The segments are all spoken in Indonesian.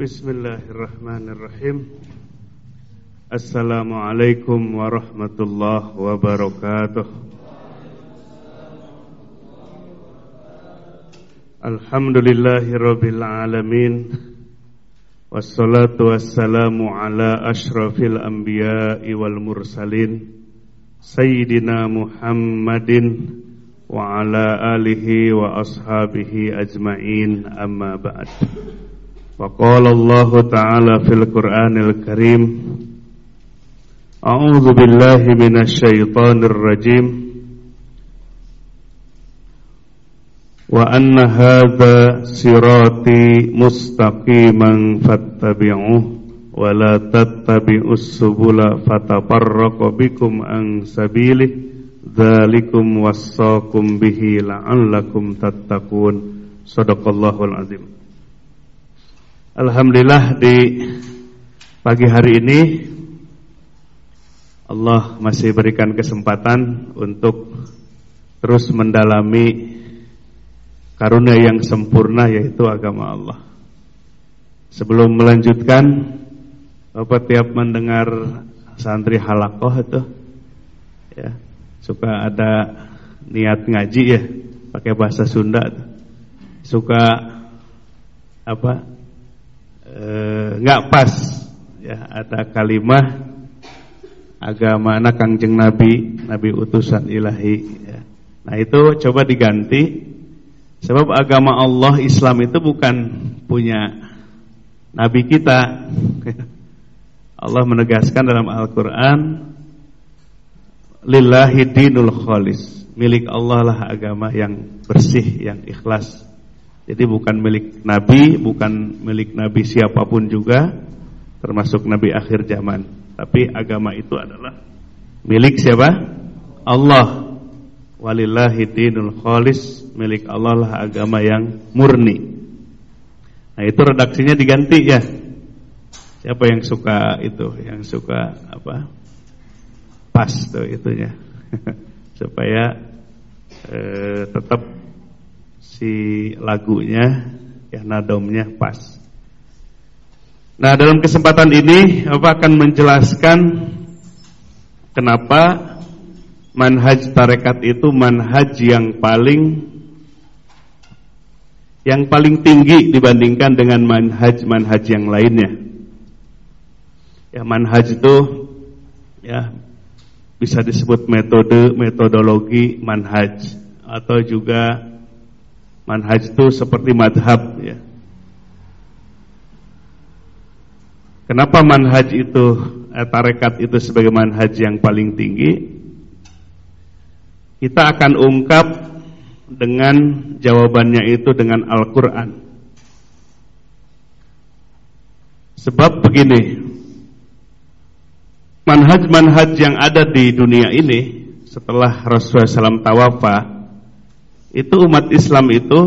Bismillahirrahmanirrahim. Assalamualaikum warahmatullahi wabarakatuh. Alhamdulillahi rabbil alamin. Wassalatu wassalamu ala ashrafil anbiya'i wal mursalin. Sayyidina Muhammadin Wa ala alihi wa ashabihi ajma'in. Amma ba'd Allah ta'ala fil Qur'anil Karim. A'udzu billahi minasy syaithanir rajim. Wa anna hadza sirati mustaqiman fattabi'uh wa la tattabi'us subula fatafarraqu bikum an sabilih dzalikum wassaqum bihi la'allakum tattaqun. Sadaqallahul azim Alhamdulillah di pagi hari ini Allah masih berikan kesempatan untuk terus mendalami karunia yang sempurna yaitu agama Allah. Sebelum melanjutkan, Bapak tiap mendengar santri halakoh itu, ya suka ada niat ngaji ya, pakai bahasa Sunda, suka apa? Nggak e, pas, ya ada kalimah agama anak kangjeng Nabi, Nabi utusan ilahi. Ya. Nah itu coba diganti Sebab agama Allah Islam itu bukan punya Nabi kita Allah menegaskan dalam Al-Quran Lillahi dinul khalis Milik Allah lah agama yang bersih, yang ikhlas Jadi bukan milik Nabi, bukan milik Nabi siapa pun juga Termasuk Nabi akhir zaman. Tapi agama itu adalah milik siapa? Allah. Walillahi dinul khalis Milik Allah lah agama yang murni. Nah itu redaksinya diganti ya. Siapa yang suka itu Yang suka apa? Pas tuh itunya. Supaya eh, Tetap Si lagunya Ya nadomnya pas Nah dalam kesempatan ini Bapak akan menjelaskan Kenapa manhaj tarekat itu manhaj yang paling yang paling tinggi dibandingkan dengan manhaj-manhaj yang lainnya. Ya manhaj itu ya bisa disebut metode, metodologi manhaj atau juga manhaj itu seperti madhab ya. Kenapa manhaj itu eh, tarekat itu sebagai manhaj yang paling tinggi? Kita akan ungkap dengan jawabannya itu dengan Al-Quran. Sebab begini, manhaj-manhaj yang ada di dunia ini setelah Rasulullah SAW tawafa, itu umat Islam itu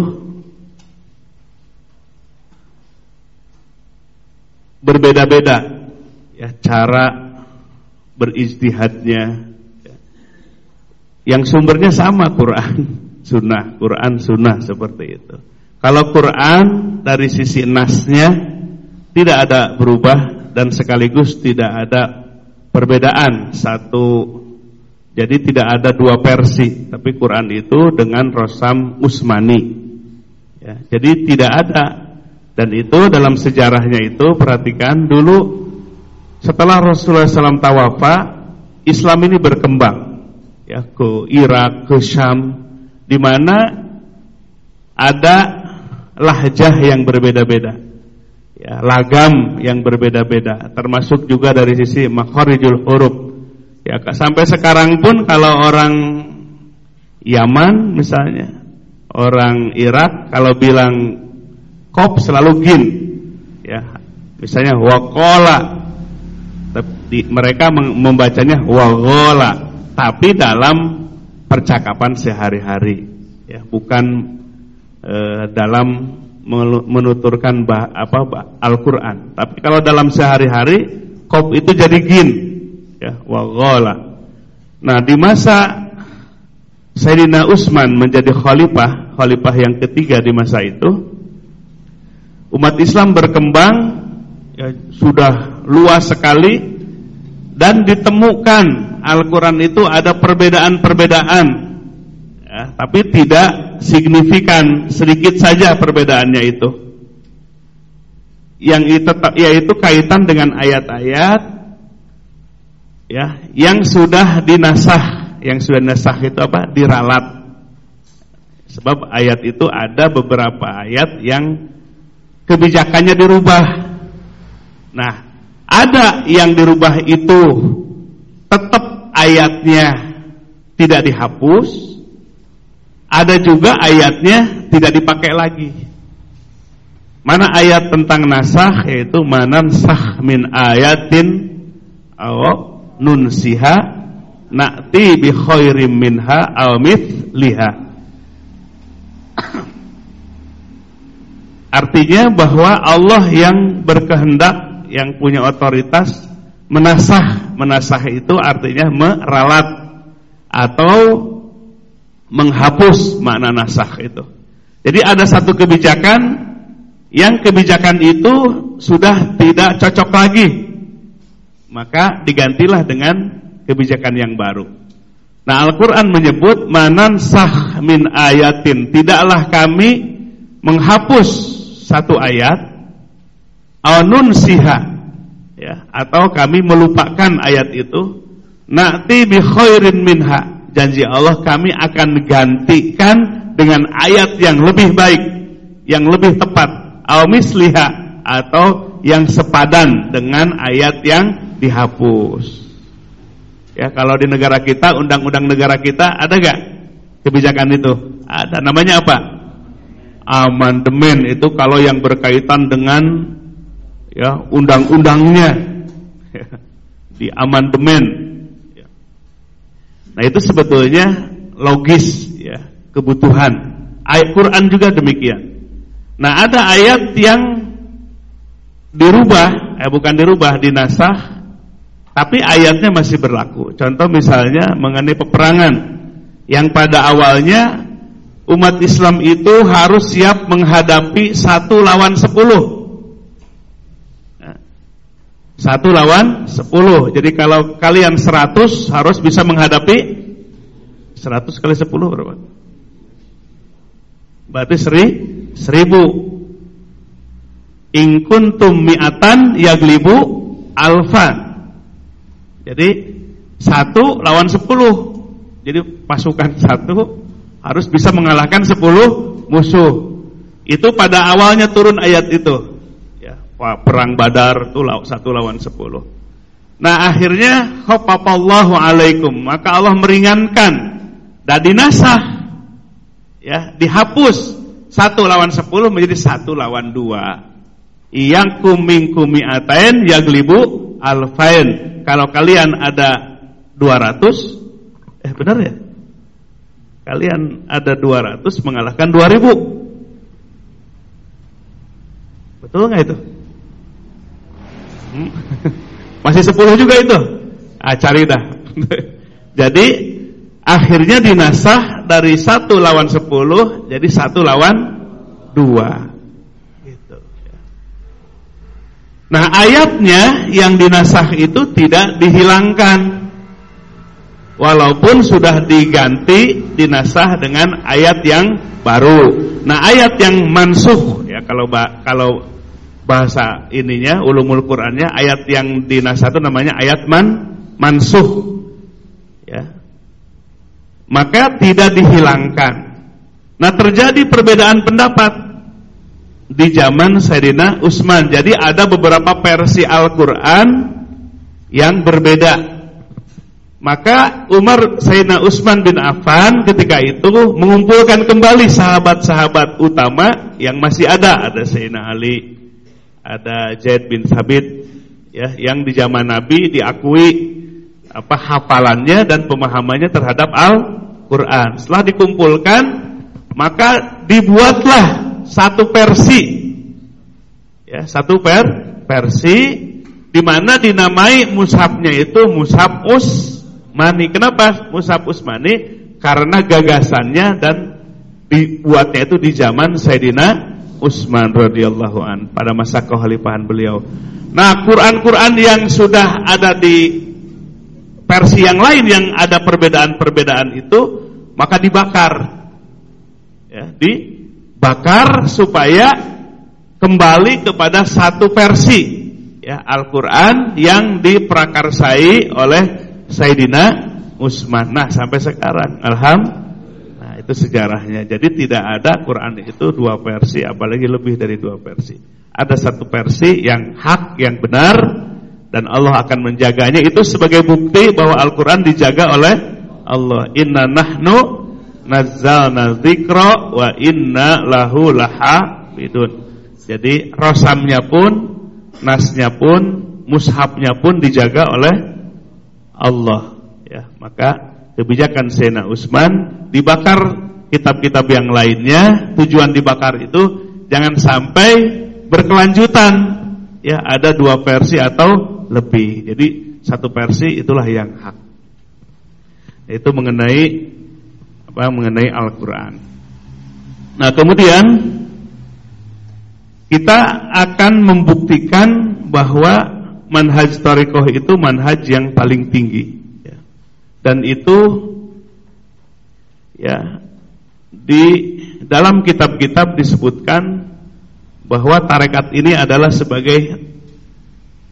berbeda-beda ya cara berijtihadnya yang sumbernya sama Quran, Sunnah, Quran, Sunnah seperti itu. Kalau Quran dari sisi nasnya tidak ada berubah dan sekaligus tidak ada perbedaan satu. Jadi tidak ada dua versi, tapi Quran itu dengan rosam usmani. Ya, jadi tidak ada dan itu dalam sejarahnya itu perhatikan dulu setelah Rasulullah SAW tawafa Islam ini berkembang ya ke Irak, ke Syam di mana ada lahjah yang berbeda-beda. Ya, lagam yang berbeda-beda termasuk juga dari sisi makharijul huruf. Ya, sampai sekarang pun kalau orang Yaman misalnya, orang Irak kalau bilang kop selalu gin. Ya, misalnya waqala. Mereka membacanya waqala tapi dalam percakapan sehari-hari ya bukan e, dalam menuturkan bah, apa Al-Qur'an tapi kalau dalam sehari-hari kop itu jadi gin ya wa nah di masa Sayyidina Utsman menjadi khalifah khalifah yang ketiga di masa itu umat Islam berkembang ya, sudah luas sekali dan ditemukan Al-Quran itu ada perbedaan-perbedaan. Ya, tapi tidak signifikan sedikit saja perbedaannya itu. Yang itu yaitu kaitan dengan ayat-ayat ya yang sudah dinasah yang sudah dinasah itu apa diralat sebab ayat itu ada beberapa ayat yang kebijakannya dirubah. Nah, ada yang dirubah itu tetap ayatnya tidak dihapus, ada juga ayatnya tidak dipakai lagi. Mana ayat tentang nasah yaitu sah min ayatin nunsiha na'ti bi khairim minha aw mithliha. Artinya bahwa Allah yang berkehendak, yang punya otoritas menasah. Menasah itu artinya meralat atau menghapus makna nasah itu. Jadi ada satu kebijakan yang kebijakan itu sudah tidak cocok lagi. Maka digantilah dengan kebijakan yang baru. Nah Al-Quran menyebut manansah min ayatin. Tidaklah kami menghapus satu ayat anun siha ya atau kami melupakan ayat itu nanti bi khairin minha janji Allah kami akan gantikan dengan ayat yang lebih baik yang lebih tepat au misliha atau yang sepadan dengan ayat yang dihapus. Ya kalau di negara kita undang-undang negara kita ada gak kebijakan itu? Ada. Namanya apa? Amandemen. Itu kalau yang berkaitan dengan ya undang-undangnya. Di amandemen. Nah itu sebetulnya logis ya kebutuhan. Ayat Quran juga demikian. Nah ada ayat yang dirubah, eh bukan dirubah, dinasah, tapi ayatnya masih berlaku. Contoh misalnya mengenai peperangan yang pada awalnya umat Islam itu harus siap menghadapi satu lawan sepuluh. Satu lawan sepuluh. Jadi kalau kalian seratus harus bisa menghadapi seratus kali sepuluh berapa? Berarti seri, seribu. Ingkuntum mi'atan yaglibu alfa. Jadi satu lawan sepuluh. Jadi pasukan satu harus bisa mengalahkan 10 musuh. Itu pada awalnya turun ayat itu. Ya, perang Badar itu satu lawan 10. Nah, akhirnya alaikum, maka Allah meringankan dan dinasah. Ya, dihapus satu lawan 10 menjadi satu lawan dua. Yang kuming kumi atain yaglibu alfain. Kalau kalian ada 200 eh benar ya? Kalian ada 200 mengalahkan 2000. Betul nggak itu? Hmm? Masih 10 juga itu. Ah, cari dah. jadi akhirnya dinasah dari satu lawan 10 jadi satu lawan 2. Gitu. Nah ayatnya yang dinasah itu tidak dihilangkan walaupun sudah diganti dinasah dengan ayat yang baru. Nah, ayat yang mansuh ya kalau kalau bahasa ininya ulumul Qur'annya ayat yang dinasah itu namanya ayat man mansuh. Ya. Maka tidak dihilangkan. Nah, terjadi perbedaan pendapat di zaman Sayyidina Utsman. Jadi ada beberapa versi Al-Qur'an yang berbeda maka Umar Sayyidina Utsman bin Affan ketika itu mengumpulkan kembali sahabat-sahabat utama yang masih ada. Ada Sayyidina Ali, ada Zaid bin Sabit ya, yang di zaman Nabi diakui apa hafalannya dan pemahamannya terhadap Al-Qur'an. Setelah dikumpulkan, maka dibuatlah satu versi. Ya, satu per versi di mana dinamai mushafnya itu mushaf Us Usmani. Kenapa Musab Usmani? Karena gagasannya dan dibuatnya itu di zaman Sayyidina Utsman radhiyallahu an pada masa kekhalifahan beliau. Nah, Quran-Quran yang sudah ada di versi yang lain yang ada perbedaan-perbedaan itu, maka dibakar. Ya, dibakar supaya kembali kepada satu versi ya Al-Qur'an yang diprakarsai oleh Sayyidina Utsman. Nah, sampai sekarang alhamdulillah Nah, itu sejarahnya. Jadi tidak ada Quran itu dua versi apalagi lebih dari dua versi ada satu versi yang hak, yang benar dan Allah akan menjaganya itu sebagai bukti bahwa Al-Qur'an dijaga oleh Allah. Inna nahnu nazzalna dzikra wa inna lahu lahafidun. Jadi rosamnya pun, nasnya pun, mushafnya pun dijaga oleh Allah. Ya, maka kebijakan Sena Usman dibakar kitab-kitab yang lainnya. Tujuan dibakar itu jangan sampai berkelanjutan ya ada dua versi atau lebih jadi satu versi itulah yang hak itu mengenai apa mengenai Al-Qur'an nah kemudian kita akan membuktikan bahwa manhaj tarikoh itu manhaj yang paling tinggi ya. dan itu ya di dalam kitab-kitab disebutkan bahwa tarekat ini adalah sebagai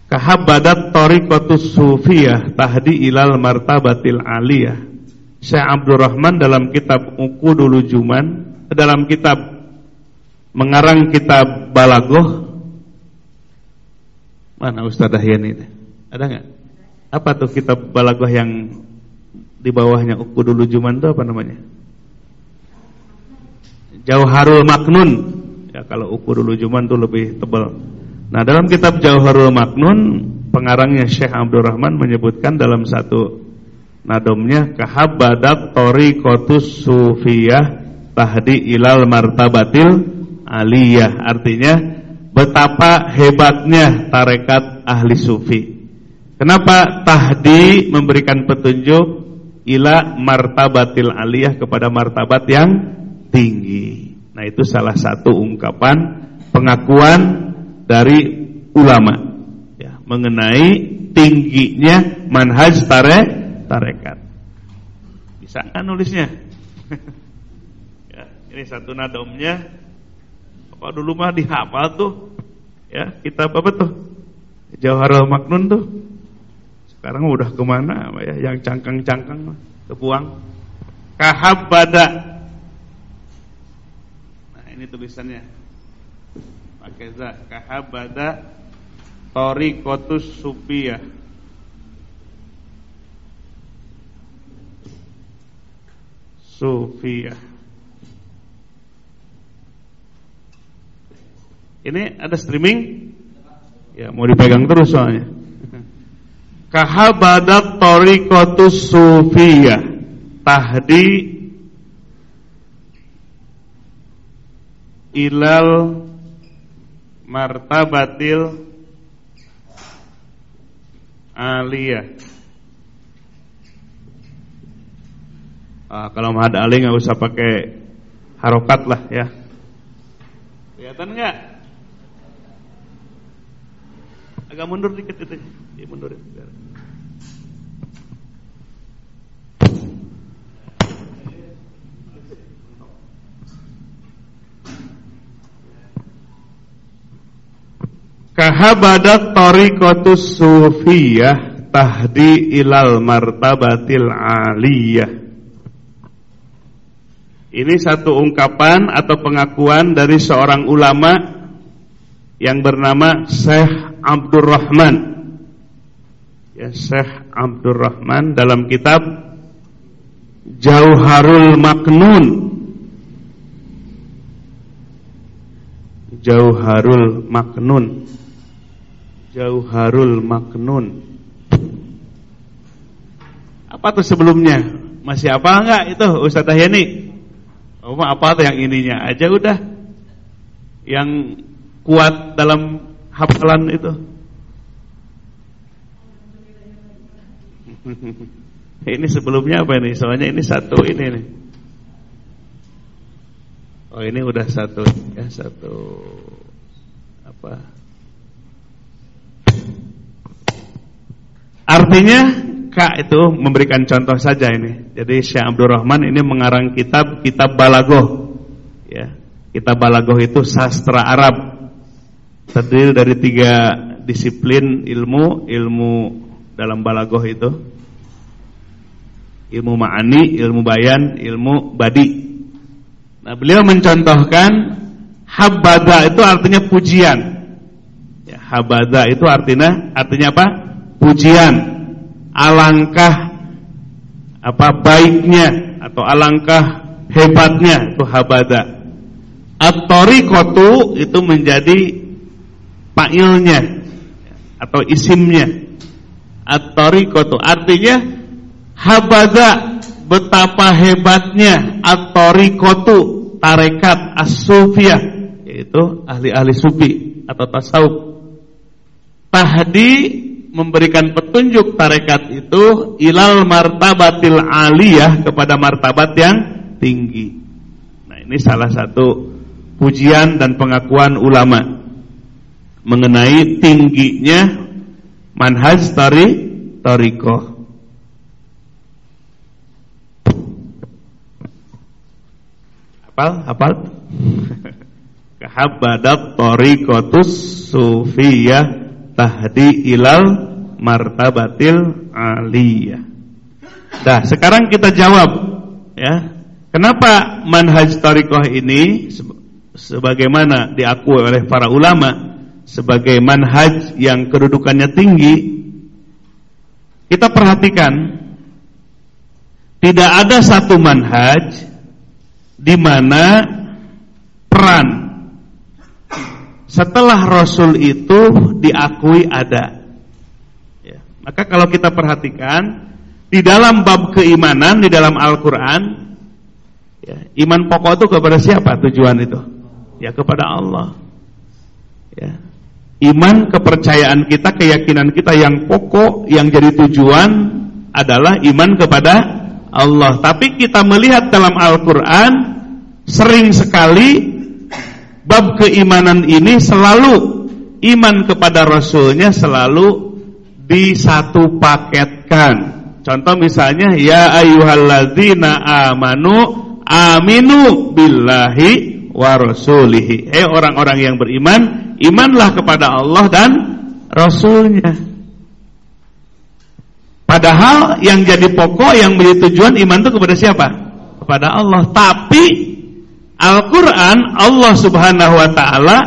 kahabadat tariqatus sufiyah tahdi ilal martabatil aliyah. Syekh Abdurrahman dalam kitab Uqudul Juman dalam kitab mengarang kitab Balagoh mana Ustaz Dahyan ini? Ada nggak? Apa tuh kitab Balagoh yang di bawahnya Uqudul Juman itu apa namanya? Jauharul Maknun Ya kalau ukur dulu cuman tuh lebih tebal. Nah dalam kitab Jauharul Maknun pengarangnya Syekh Abdurrahman menyebutkan dalam satu nadomnya kahabadat tariqatus sufiyah tahdi ilal martabatil aliyah artinya betapa hebatnya tarekat ahli sufi. Kenapa tahdi memberikan petunjuk ila martabatil aliyah kepada martabat yang tinggi. Nah itu salah satu ungkapan pengakuan dari ulama ya, mengenai tingginya manhaj tare, tarekat. Bisa nggak nulisnya? ya, ini satu nadomnya. Apa dulu mah dihafal tuh? Ya kita apa tuh? Jawharul Maknun tuh. Sekarang udah ke mana ya? Yang cangkang-cangkang kebuang. Kahabada ini tulisannya pakai za kahabada tariqatus supiyah sufiyah. Ini ada streaming? Ya mau dipegang terus soalnya. Kahabadat tariqatus sufiyah. Tahdi ilal martabatil aliyah. Ah, kalau mad ali nggak usah pakai harokat lah ya. Kelihatan nggak? Agak mundur dikit itu, ya, mundur. Biar. Kahabadat tariqatus sufiyah tahdi ilal martabatil aliyah. Ini satu ungkapan atau pengakuan dari seorang ulama yang bernama Syekh Abdurrahman. Ya, Syekh Abdurrahman dalam kitab Jauharul Maknun. Jauharul Maknun. Jauharul Maknun. Apa tuh sebelumnya? Masih apa enggak itu Ustaz Tahyani? Oh, apa tuh yang ininya aja udah. Yang kuat dalam hafalan itu. ini sebelumnya apa ini? Soalnya ini satu ini nih. Oh ini udah satu ya satu apa? Artinya Kak itu memberikan contoh saja ini. Jadi Syekh Abdul Rahman ini mengarang kitab Kitab Balagoh. Ya. Kitab Balagoh itu sastra Arab. Terdiri dari tiga disiplin ilmu, ilmu dalam Balagoh itu. Ilmu ma'ani, ilmu bayan, ilmu badi. Nah, beliau mencontohkan habada itu artinya pujian. Ya, habada itu artinya artinya apa? Pujian alangkah apa baiknya atau alangkah hebatnya itu habada. At-tariqatu itu menjadi fa'ilnya atau isimnya. At-tariqatu artinya habada betapa hebatnya at-tariqatu tarekat as-sufiyah yaitu ahli-ahli sufi atau tasawuf. Tahdi memberikan petunjuk tarekat itu ilal martabatil aliyah kepada martabat yang tinggi. Nah, ini salah satu pujian dan pengakuan ulama mengenai tingginya manhaj tari tarikoh. Hafal? Hafal? Kehabadat tarikotus sufiyah tahdi ilal martabatil aliyah. Nah, sekarang kita jawab ya. Kenapa manhaj tariqah ini sebagaimana diakui oleh para ulama sebagai manhaj yang kedudukannya tinggi? Kita perhatikan tidak ada satu manhaj di mana peran setelah Rasul itu diakui ada. Ya. Maka kalau kita perhatikan di dalam bab keimanan di dalam Al-Quran, ya, iman pokok itu kepada siapa tujuan itu? Ya kepada Allah. Ya. Iman kepercayaan kita, keyakinan kita yang pokok, yang jadi tujuan adalah iman kepada Allah. Tapi kita melihat dalam Al-Quran sering sekali bab keimanan ini selalu iman kepada Rasulnya selalu disatu paketkan. Contoh misalnya ya ayyuhalladzina amanu aminu billahi wa rasulihi. Eh orang-orang yang beriman, imanlah kepada Allah dan Rasulnya. Padahal yang jadi pokok yang menjadi tujuan iman itu kepada siapa? Kepada Allah. Tapi Al-Quran Allah subhanahu wa ta'ala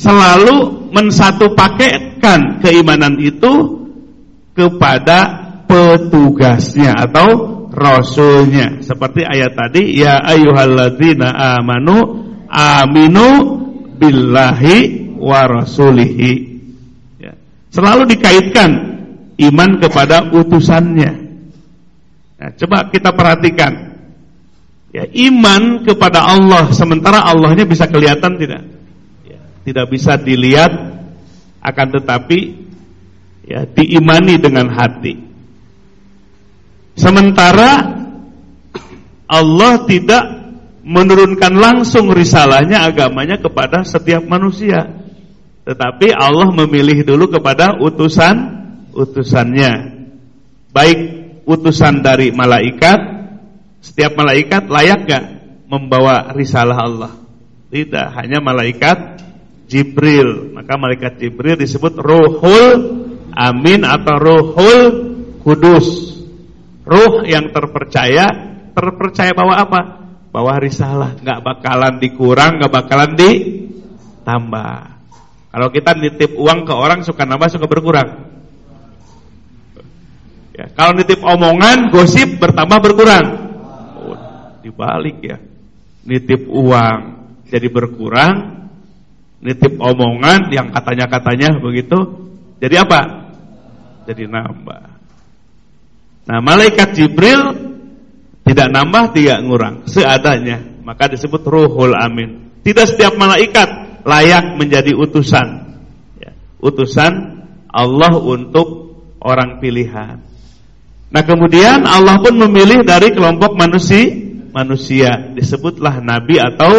selalu mensatu pakaikan keimanan itu kepada petugasnya atau rasulnya. Seperti ayat tadi ya ayyuhalladzina amanu aminu billahi wa rasulihi. Ya. selalu dikaitkan iman kepada utusannya. Nah, coba kita perhatikan Ya, iman kepada Allah sementara Allahnya bisa kelihatan tidak? Ya, tidak bisa dilihat akan tetapi ya diimani dengan hati. Sementara Allah tidak menurunkan langsung risalahnya agamanya kepada setiap manusia. Tetapi Allah memilih dulu kepada utusan utusannya. Baik utusan dari malaikat setiap malaikat layak gak membawa risalah Allah? Tidak, hanya malaikat Jibril. Maka malaikat Jibril disebut Ruhul Amin atau Ruhul Kudus. Ruh yang terpercaya, terpercaya bahwa apa? Bahwa risalah nggak bakalan dikurang, nggak bakalan ditambah. Kalau kita nitip uang ke orang suka nambah, suka berkurang. Ya, kalau nitip omongan, gosip bertambah berkurang dibalik ya. Nitip uang jadi berkurang, nitip omongan yang katanya-katanya begitu, jadi apa? Jadi nambah. Nah, malaikat Jibril tidak nambah, tidak ngurang, seadanya. Maka disebut ruhul amin. Tidak setiap malaikat layak menjadi utusan. Ya, utusan Allah untuk orang pilihan. Nah kemudian Allah pun memilih dari kelompok manusia manusia disebutlah nabi atau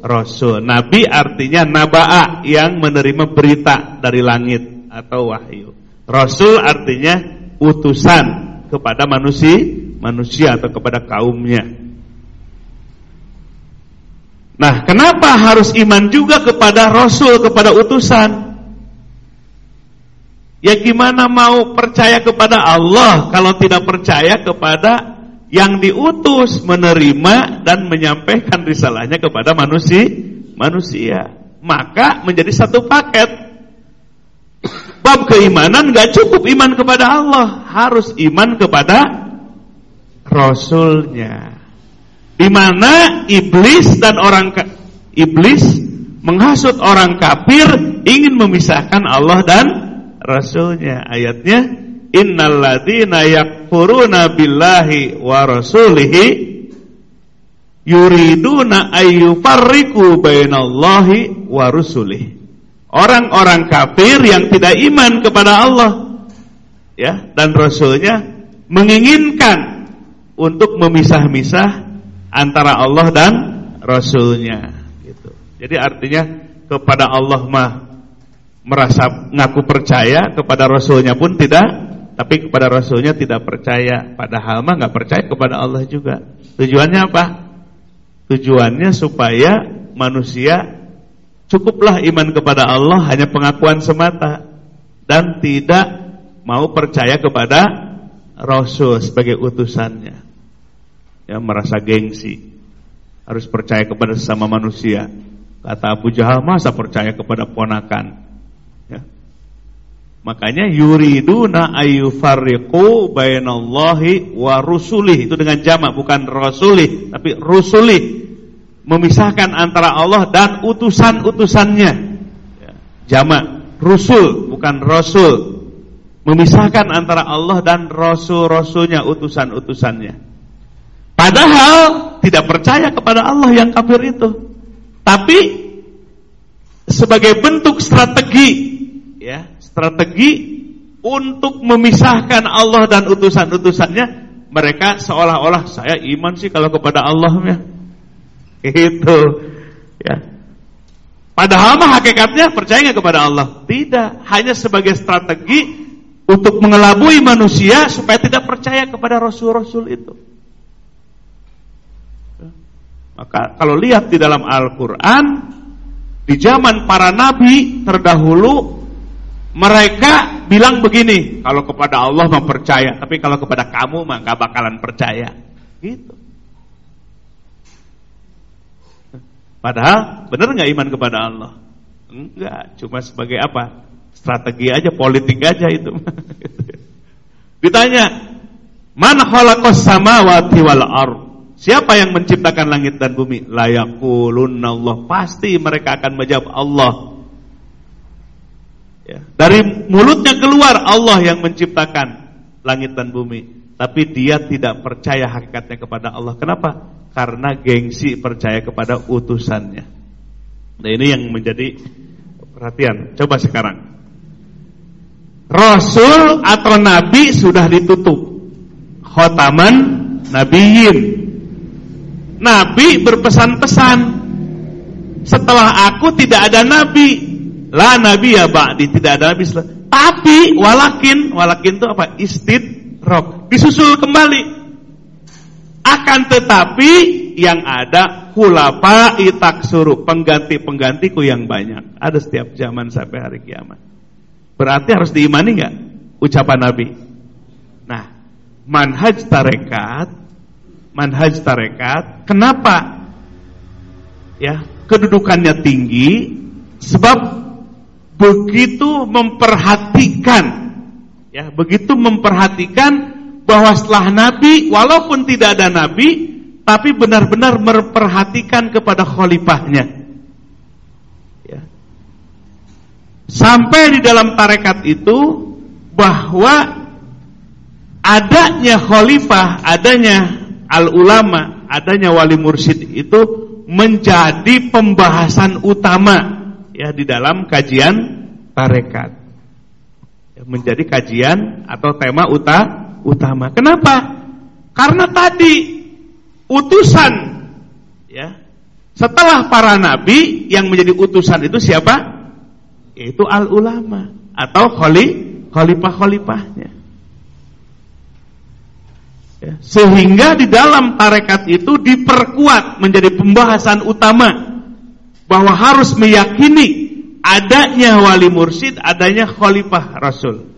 rasul. Nabi artinya naba'a yang menerima berita dari langit atau wahyu. Rasul artinya utusan kepada manusia, manusia atau kepada kaumnya. Nah, kenapa harus iman juga kepada rasul, kepada utusan? Ya gimana mau percaya kepada Allah kalau tidak percaya kepada yang diutus menerima dan menyampaikan risalahnya kepada manusia manusia. Maka menjadi satu paket. Bab keimanan gak cukup iman kepada Allah. Harus iman kepada Rasulnya. Di mana iblis dan orang iblis menghasut orang kafir ingin memisahkan Allah dan Rasulnya. Ayatnya innal ladzina yakfuruna billahi wa rasulihi yuriduna ayyufarriqu bainallahi wa rusulihi orang-orang kafir yang tidak iman kepada Allah ya dan rasulnya menginginkan untuk memisah-misah antara Allah dan rasulnya gitu. Jadi artinya kepada Allah mah merasa ngaku percaya kepada Rasulnya pun tidak tapi kepada Rasulnya tidak percaya. Padahal mah nggak percaya kepada Allah juga. Tujuannya apa? Tujuannya supaya manusia cukuplah iman kepada Allah hanya pengakuan semata. Dan tidak mau percaya kepada Rasul sebagai utusannya. Ya merasa gengsi. Harus percaya kepada sesama manusia. Kata Abu Jahal masa percaya kepada ponakan Makanya yuriduna ayyufarriqu bainallahi wa rusulih itu dengan jamak bukan rasulih tapi rusulih memisahkan antara Allah dan utusan-utusannya. Ya, jamak rusul bukan rasul memisahkan antara Allah dan rasul-rasulnya utusan-utusannya. Padahal tidak percaya kepada Allah yang kafir itu. Tapi sebagai bentuk strategi ya strategi untuk memisahkan Allah dan utusan-utusannya mereka seolah-olah saya iman sih kalau kepada Allah ya. Itu ya. Padahal mah hakikatnya percaya nggak kepada Allah? Tidak, hanya sebagai strategi untuk mengelabui manusia supaya tidak percaya kepada rasul-rasul itu. Maka kalau lihat di dalam Al-Qur'an di zaman para nabi terdahulu mereka bilang begini, kalau kepada Allah mempercaya, tapi kalau kepada kamu mah gak bakalan percaya. Gitu. Padahal benar nggak iman kepada Allah? Enggak, cuma sebagai apa? Strategi aja, politik aja itu. Ditanya, "Man khalaqas samawati wal ard?" Siapa yang menciptakan langit dan bumi? Layakulunna Allah. Pasti mereka akan menjawab Allah. Ya. Dari mulutnya keluar Allah yang menciptakan langit dan bumi. Tapi dia tidak percaya hakikatnya kepada Allah. Kenapa? Karena gengsi percaya kepada utusannya. Nah ini yang menjadi perhatian. Coba sekarang. Rasul atau Nabi sudah ditutup. Khotaman Nabiyin. Nabi berpesan-pesan. Setelah aku tidak ada Nabi La nabi ya ba'di, tidak ada nabi setelah. Tapi walakin, walakin itu apa? Istidrok. Disusul kembali. Akan tetapi yang ada hulapa itak suruh pengganti-penggantiku yang banyak. Ada setiap zaman sampai hari kiamat. Berarti harus diimani nggak ucapan Nabi? Nah, manhaj tarekat, manhaj tarekat, kenapa? Ya, kedudukannya tinggi sebab begitu memperhatikan ya begitu memperhatikan bahwa setelah nabi walaupun tidak ada nabi tapi benar-benar memperhatikan kepada khalifahnya ya. sampai di dalam tarekat itu bahwa adanya khalifah adanya al ulama adanya wali mursyid itu menjadi pembahasan utama ya di dalam kajian tarekat. Ya, menjadi kajian atau tema uta, utama. Kenapa? Karena tadi utusan ya. Setelah para nabi yang menjadi utusan itu siapa? Yaitu al ulama atau khali khalifah-khalifahnya. Sehingga di dalam tarekat itu diperkuat menjadi pembahasan utama bahwa harus meyakini adanya wali mursyid, adanya khalifah rasul.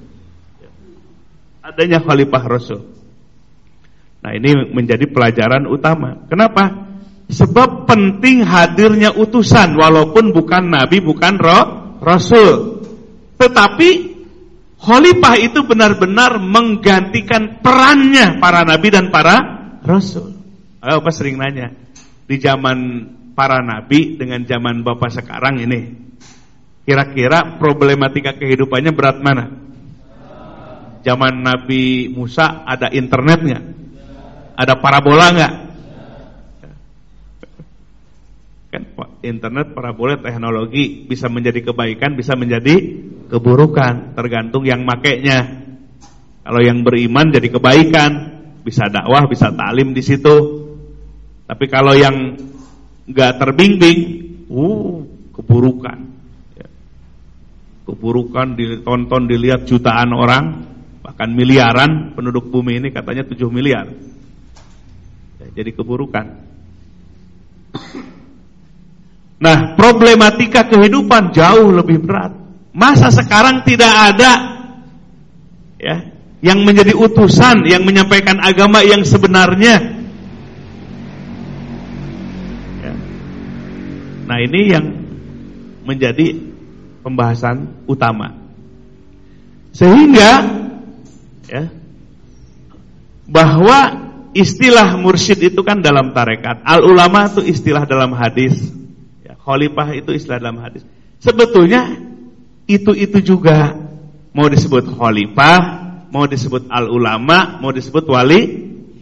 Adanya khalifah rasul. Nah, ini menjadi pelajaran utama. Kenapa? Sebab penting hadirnya utusan walaupun bukan nabi, bukan roh, rasul. Tetapi khalifah itu benar-benar menggantikan perannya para nabi dan para rasul. Apa sering nanya. Di zaman para nabi dengan zaman Bapak sekarang ini. Kira-kira problematika kehidupannya berat mana? Zaman Nabi Musa ada internetnya? Ada parabola nggak? Kan internet, parabola, teknologi bisa menjadi kebaikan, bisa menjadi keburukan, tergantung yang makainya. Kalau yang beriman jadi kebaikan, bisa dakwah, bisa talim di situ. Tapi kalau yang nggak terbimbing, uh, keburukan. Ya. Keburukan ditonton, dilihat jutaan orang, bahkan miliaran penduduk bumi ini katanya 7 miliar. Ya, jadi keburukan. Nah, problematika kehidupan jauh lebih berat. Masa sekarang tidak ada ya, yang menjadi utusan yang menyampaikan agama yang sebenarnya. Nah, ini yang menjadi pembahasan utama. Sehingga ya, bahwa istilah mursyid itu kan dalam tarekat, al ulama itu istilah dalam hadis Khalifah itu istilah dalam hadis. Sebetulnya itu-itu juga mau disebut khalifah, mau disebut al-ulama, mau disebut wali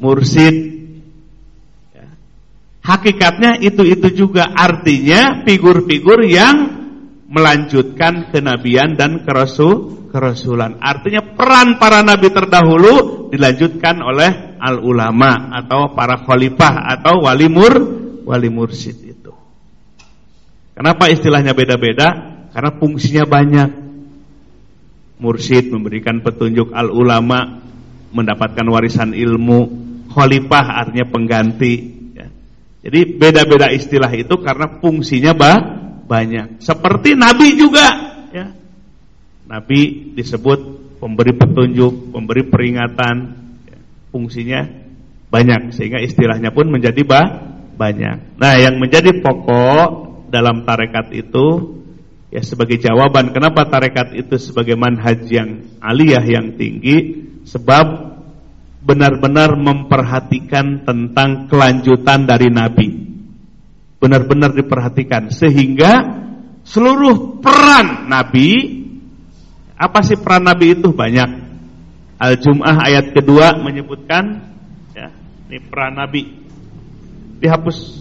mursid. Ya. Hakikatnya itu-itu juga artinya figur-figur yang melanjutkan kenabian dan kerasul kerasulan. Artinya peran para nabi terdahulu dilanjutkan oleh al-ulama atau para khalifah atau wali mur wali mursid. Kenapa istilahnya beda-beda? Karena fungsinya banyak. Mursyid memberikan petunjuk al-ulama mendapatkan warisan ilmu, khalifah artinya pengganti. Jadi beda-beda istilah itu karena fungsinya bah, banyak. Seperti Nabi juga. Ya. Nabi disebut pemberi petunjuk, pemberi peringatan. Ya. Fungsinya banyak sehingga istilahnya pun menjadi bah, banyak. Nah yang menjadi pokok dalam tarekat itu ya sebagai jawaban kenapa tarekat itu sebagai manhaj yang aliyah yang tinggi sebab benar-benar memperhatikan tentang kelanjutan dari nabi. Benar-benar diperhatikan. Sehingga seluruh peran nabi apa sih peran nabi itu? Banyak. Al-Jum'ah ayat kedua menyebutkan ya, ini peran nabi. Dihapus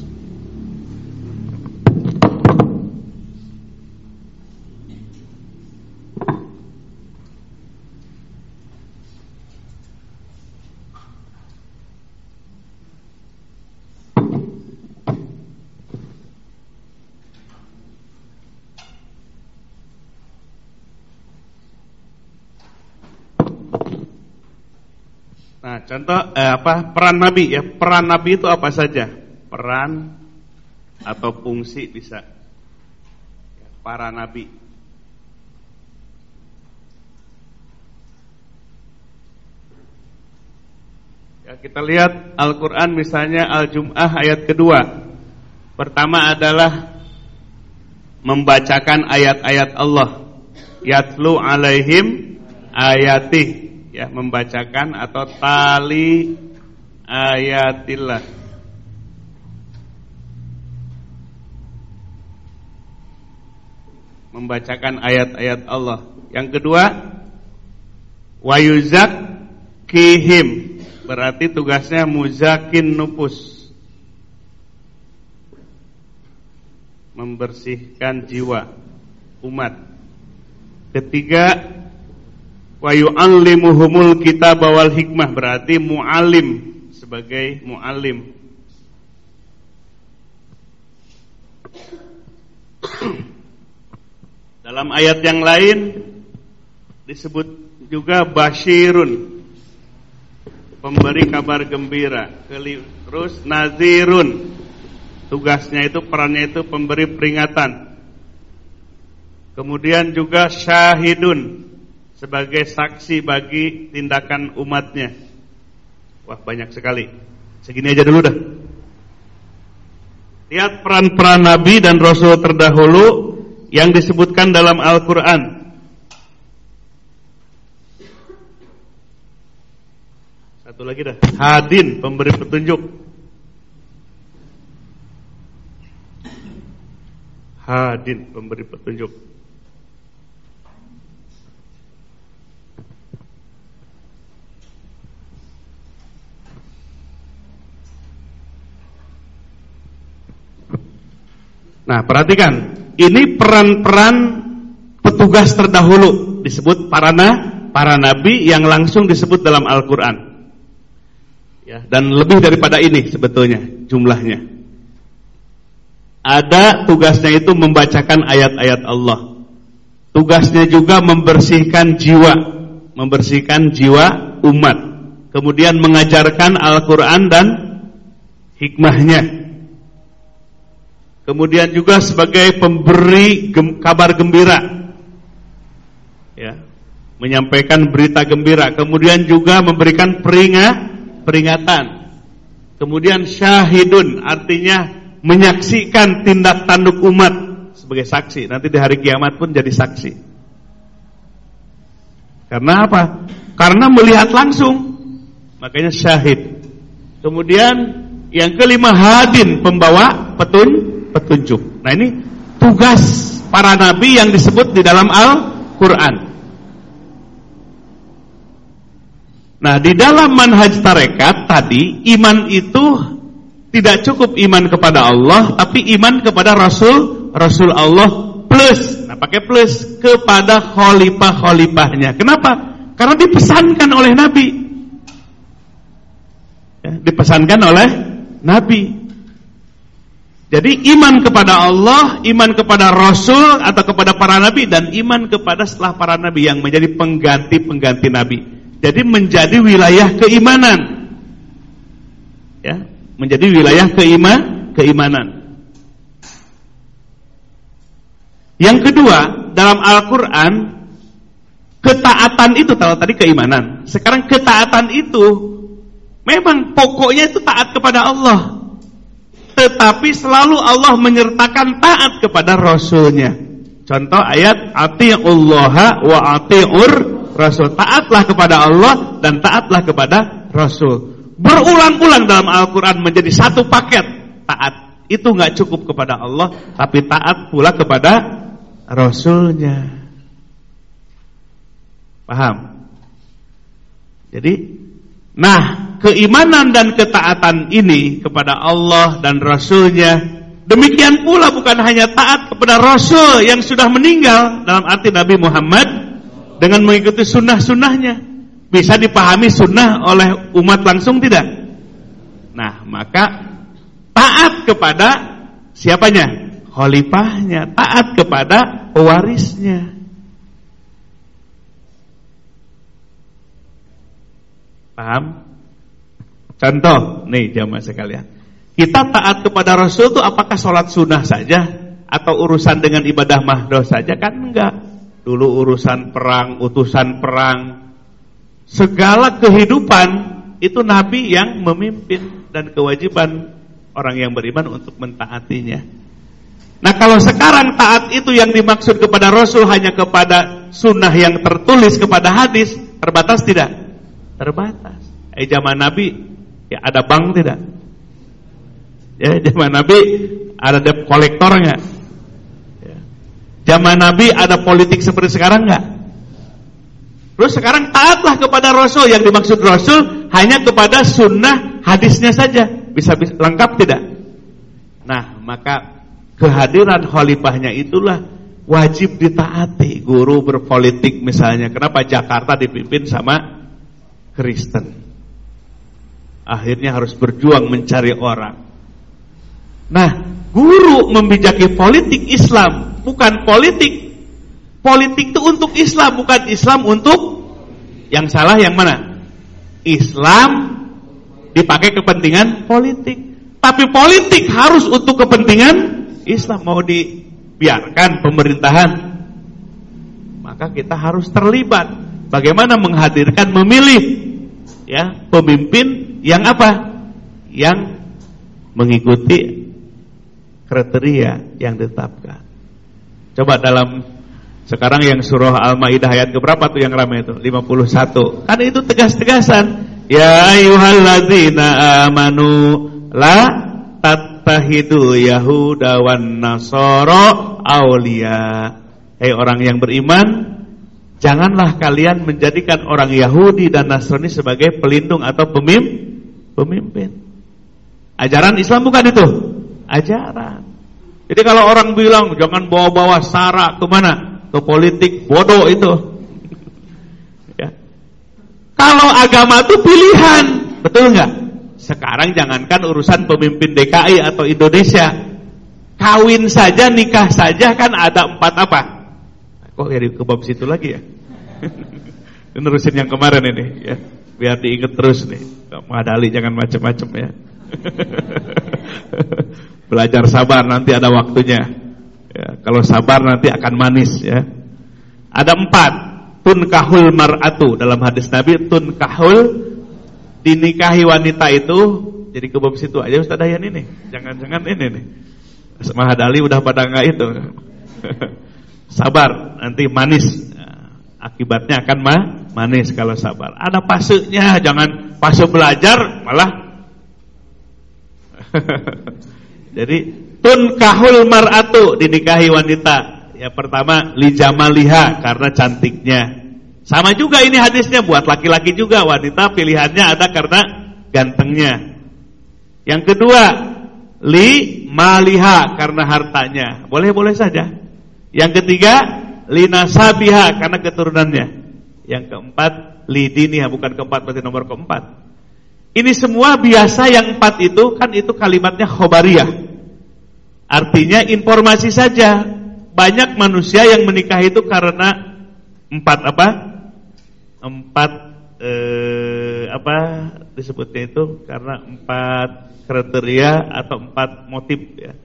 Nah, contoh eh, apa peran nabi ya? Peran nabi itu apa saja? Peran atau fungsi bisa para nabi. Ya, kita lihat Al-Qur'an misalnya Al-Jum'ah ayat kedua. Pertama adalah membacakan ayat-ayat Allah. Yatlu alaihim ayatih ya membacakan atau tali ayatillah membacakan ayat-ayat Allah. Yang kedua, wayuzak kihim berarti tugasnya muzakin nupus membersihkan jiwa umat. Ketiga, wa yu'allimuhumul kitab wal hikmah berarti muallim sebagai muallim dalam ayat yang lain disebut juga basyirun pemberi kabar gembira. Terus nazirun, tugasnya itu perannya itu pemberi peringatan. Kemudian juga syahidun sebagai saksi bagi tindakan umatnya. Wah banyak sekali. Segini aja dulu dah. Lihat peran-peran Nabi dan Rasul terdahulu yang disebutkan dalam Al-Quran. Satu lagi dah. Hadin, pemberi petunjuk. Hadin, pemberi petunjuk. Nah, perhatikan, ini peran-peran petugas terdahulu disebut para na, para nabi yang langsung disebut dalam Al-Qur'an. Ya, dan lebih daripada ini sebetulnya jumlahnya. Ada tugasnya itu membacakan ayat-ayat Allah. Tugasnya juga membersihkan jiwa, membersihkan jiwa umat. Kemudian mengajarkan Al-Qur'an dan hikmahnya Kemudian juga sebagai pemberi gem, kabar gembira. Ya, menyampaikan berita gembira, kemudian juga memberikan peringat, peringatan. Kemudian syahidun artinya menyaksikan tindak tanduk umat sebagai saksi. Nanti di hari kiamat pun jadi saksi. Karena apa? Karena melihat langsung. Makanya syahid. Kemudian yang kelima hadin pembawa petun petunjuk. Nah ini tugas para nabi yang disebut di dalam Al-Quran. Nah di dalam manhaj tarekat tadi iman itu tidak cukup iman kepada Allah, tapi iman kepada Rasul Rasul Allah plus. Nah pakai plus kepada khalifah-khalifahnya. Kenapa? Karena dipesankan oleh Nabi. Ya, dipesankan oleh Nabi. Jadi iman kepada Allah, iman kepada Rasul atau kepada para nabi dan iman kepada setelah para nabi yang menjadi pengganti-pengganti nabi. Jadi menjadi wilayah keimanan. Ya, menjadi wilayah keiman, keimanan. Yang kedua, dalam Al-Qur'an ketaatan itu kalau tadi keimanan. Sekarang ketaatan itu memang pokoknya itu taat kepada Allah tetapi selalu Allah menyertakan taat kepada Rasulnya. Contoh ayat atiullaha wa atiur rasul. Taatlah kepada Allah dan taatlah kepada Rasul. Berulang-ulang dalam Al-Quran menjadi satu paket taat. Itu nggak cukup kepada Allah, tapi taat pula kepada Rasulnya. Paham? Jadi, nah keimanan dan ketaatan ini kepada Allah dan Rasulnya demikian pula bukan hanya taat kepada Rasul yang sudah meninggal dalam arti Nabi Muhammad dengan mengikuti sunnah-sunnahnya bisa dipahami sunnah oleh umat langsung tidak? Nah maka taat kepada siapanya? Khalifahnya taat kepada pewarisnya Paham? Contoh, nih jamaah sekalian. Kita taat kepada Rasul itu apakah sholat sunnah saja atau urusan dengan ibadah mahdoh saja kan enggak. Dulu urusan perang, utusan perang, segala kehidupan itu Nabi yang memimpin dan kewajiban orang yang beriman untuk mentaatinya. Nah kalau sekarang taat itu yang dimaksud kepada Rasul hanya kepada sunnah yang tertulis kepada hadis, terbatas tidak? Terbatas. Eh zaman Nabi Ya ada bank tidak? Ya zaman Nabi ada debt kolektor nggak? Ya. Zaman Nabi ada politik seperti sekarang nggak? Terus sekarang taatlah kepada Rasul yang dimaksud Rasul hanya kepada sunnah hadisnya saja bisa, bisa lengkap tidak? Nah maka kehadiran khalifahnya itulah wajib ditaati. Guru berpolitik misalnya, kenapa Jakarta dipimpin sama Kristen? akhirnya harus berjuang mencari orang. Nah, guru membijaki politik Islam, bukan politik. Politik itu untuk Islam, bukan Islam untuk yang salah yang mana? Islam dipakai kepentingan politik. Tapi politik harus untuk kepentingan Islam mau dibiarkan pemerintahan. Maka kita harus terlibat. Bagaimana menghadirkan memilih ya pemimpin yang apa? Yang mengikuti kriteria yang ditetapkan. Coba dalam sekarang yang surah Al-Maidah ayat keberapa tuh yang ramai itu? 51. Kan itu tegas-tegasan. Ya ayyuhalladzina amanu la tattahidu yahuda wan nasara auliya. Hei orang yang beriman, janganlah kalian menjadikan orang Yahudi dan Nasrani sebagai pelindung atau pemimpin. Ajaran Islam bukan itu. Ajaran. Jadi kalau orang bilang jangan bawa-bawa sara ke mana? Ke politik bodoh itu. ya. Kalau agama itu pilihan, betul nggak? Sekarang jangankan urusan pemimpin DKI atau Indonesia, kawin saja, nikah saja kan ada empat apa? Kok jadi ke bab situ lagi ya? Nerusin yang kemarin ini ya, biar diingat terus nih. Mengadali jangan macam-macam ya. Belajar sabar nanti ada waktunya. Ya, kalau sabar nanti akan manis ya. Ada empat tunkahul mar'atu dalam hadis Nabi tunkahul dinikahi wanita itu jadi ke bab situ aja Ustaz Dayan ini. Jangan-jangan ini nih. Mahadali udah pada enggak itu. sabar nanti manis akibatnya akan ma manis kalau sabar. Ada pasenya, jangan fase belajar malah. Jadi tun kahul mar'atu dinikahi wanita. Ya pertama lijamaliha karena cantiknya. Sama juga ini hadisnya buat laki-laki juga wanita pilihannya ada karena gantengnya. Yang kedua li maliha karena hartanya. Boleh-boleh saja. Yang ketiga linasabiha karena keturunannya. Yang keempat lidiniha bukan keempat berarti nomor keempat. Ini semua biasa yang empat itu kan itu kalimatnya khobariyah. Artinya informasi saja. Banyak manusia yang menikah itu karena empat apa? Empat eh, apa disebutnya itu karena empat kriteria atau empat motif ya.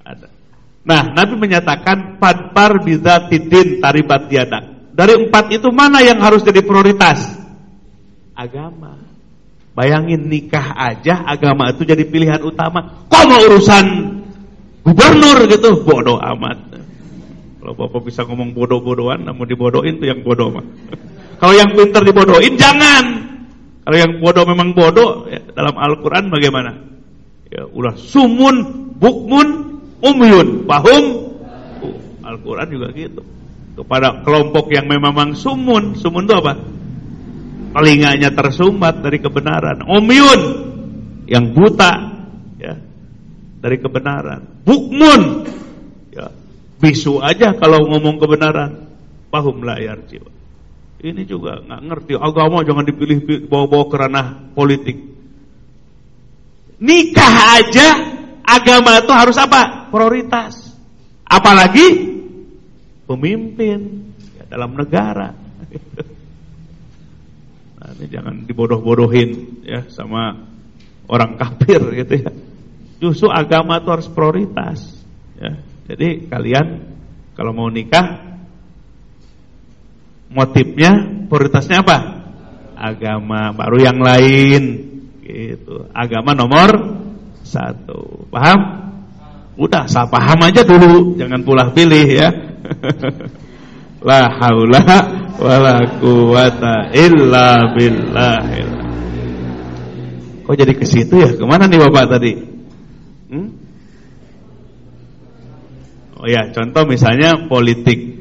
Ada. Nah, Nabi menyatakan fadfar bizatidin taribat tiada. Dari empat itu mana yang harus jadi prioritas? Agama. Bayangin nikah aja agama itu jadi pilihan utama. Kok mau urusan gubernur gitu? Bodoh amat. Kalau Bapak bisa ngomong bodoh-bodohan, namun dibodohin tuh yang bodoh mah. Kalau yang pintar dibodohin jangan. Kalau yang bodoh memang bodoh, ya, dalam Al-Qur'an bagaimana? Ya, ulah sumun, bukmun, umyun, pahum. Uh, Al-Quran juga gitu. Kepada kelompok yang memang sumun, sumun itu apa? Telinganya tersumbat dari kebenaran. Umyun, yang buta, ya, dari kebenaran. Bukmun, ya, bisu aja kalau ngomong kebenaran. Pahum layar jiwa. Ini juga nggak ngerti agama jangan dipilih bawa-bawa ke ranah politik. Nikah aja agama itu harus apa? Prioritas. Apalagi pemimpin ya, dalam negara. Nah, ini jangan dibodoh-bodohin ya sama orang kafir gitu ya. Justru agama itu harus prioritas. Ya. Jadi kalian kalau mau nikah motifnya prioritasnya apa? Agama baru yang lain gitu. Agama nomor satu. Paham? Udah, saya paham aja dulu, jangan pula pilih ya. La haula wala quwata illa billah. Kok jadi ke situ ya? Ke mana nih Bapak tadi? Hmm? Oh ya, contoh misalnya politik.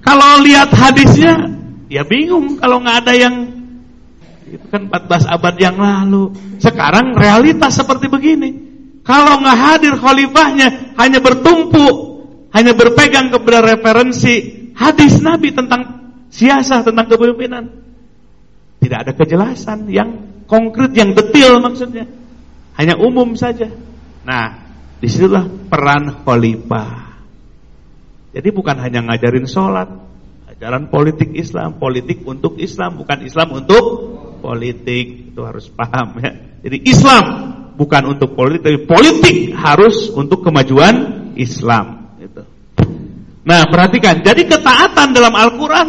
Kalau lihat hadisnya, ya bingung kalau nggak ada yang itu kan 14 abad yang lalu. Sekarang realitas seperti begini. Kalau nggak hadir khalifahnya hanya bertumpu, hanya berpegang kepada referensi hadis Nabi tentang siasah tentang kepemimpinan. Tidak ada kejelasan yang konkret, yang detail maksudnya. Hanya umum saja. Nah, di situlah peran khalifah. Jadi bukan hanya ngajarin sholat, ajaran politik Islam, politik untuk Islam, bukan Islam untuk politik itu harus paham ya. Jadi Islam bukan untuk politik, tapi politik harus untuk kemajuan Islam. Gitu. Nah perhatikan, jadi ketaatan dalam Al-Quran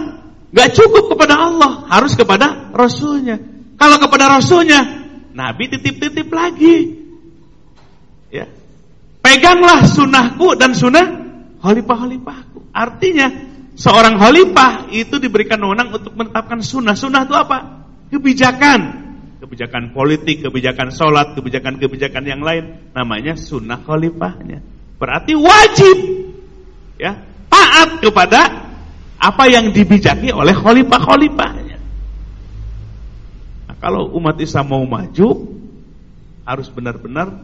gak cukup kepada Allah, harus kepada Rasulnya. Kalau kepada Rasulnya, Nabi titip-titip lagi. Ya, peganglah sunnahku dan sunnah khalifah-khalifahku. Artinya seorang khalifah itu diberikan wewenang untuk menetapkan sunnah. Sunnah itu apa? Kebijakan kebijakan politik, kebijakan sholat, kebijakan-kebijakan yang lain, namanya sunnah khalifahnya. Berarti wajib ya taat kepada apa yang dibijaki oleh khalifah-khalifahnya. Nah, kalau umat Islam mau maju harus benar-benar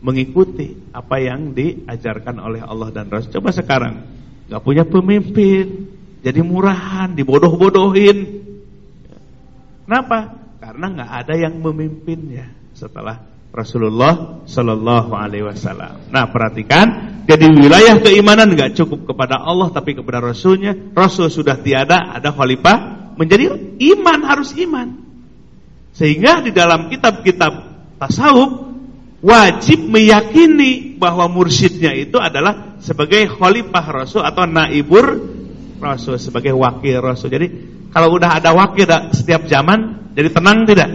mengikuti apa yang diajarkan oleh Allah dan Rasul. Coba sekarang nggak punya pemimpin, jadi murahan, dibodoh-bodohin. Kenapa? karena nggak ada yang memimpinnya setelah Rasulullah Shallallahu Alaihi Wasallam. Nah perhatikan, jadi wilayah keimanan nggak cukup kepada Allah tapi kepada Rasulnya. Rasul sudah tiada, ada khalifah menjadi iman harus iman. Sehingga di dalam kitab-kitab tasawuf wajib meyakini bahwa mursyidnya itu adalah sebagai khalifah Rasul atau naibur Rasul sebagai wakil Rasul. Jadi kalau udah ada wakil setiap zaman jadi tenang tidak?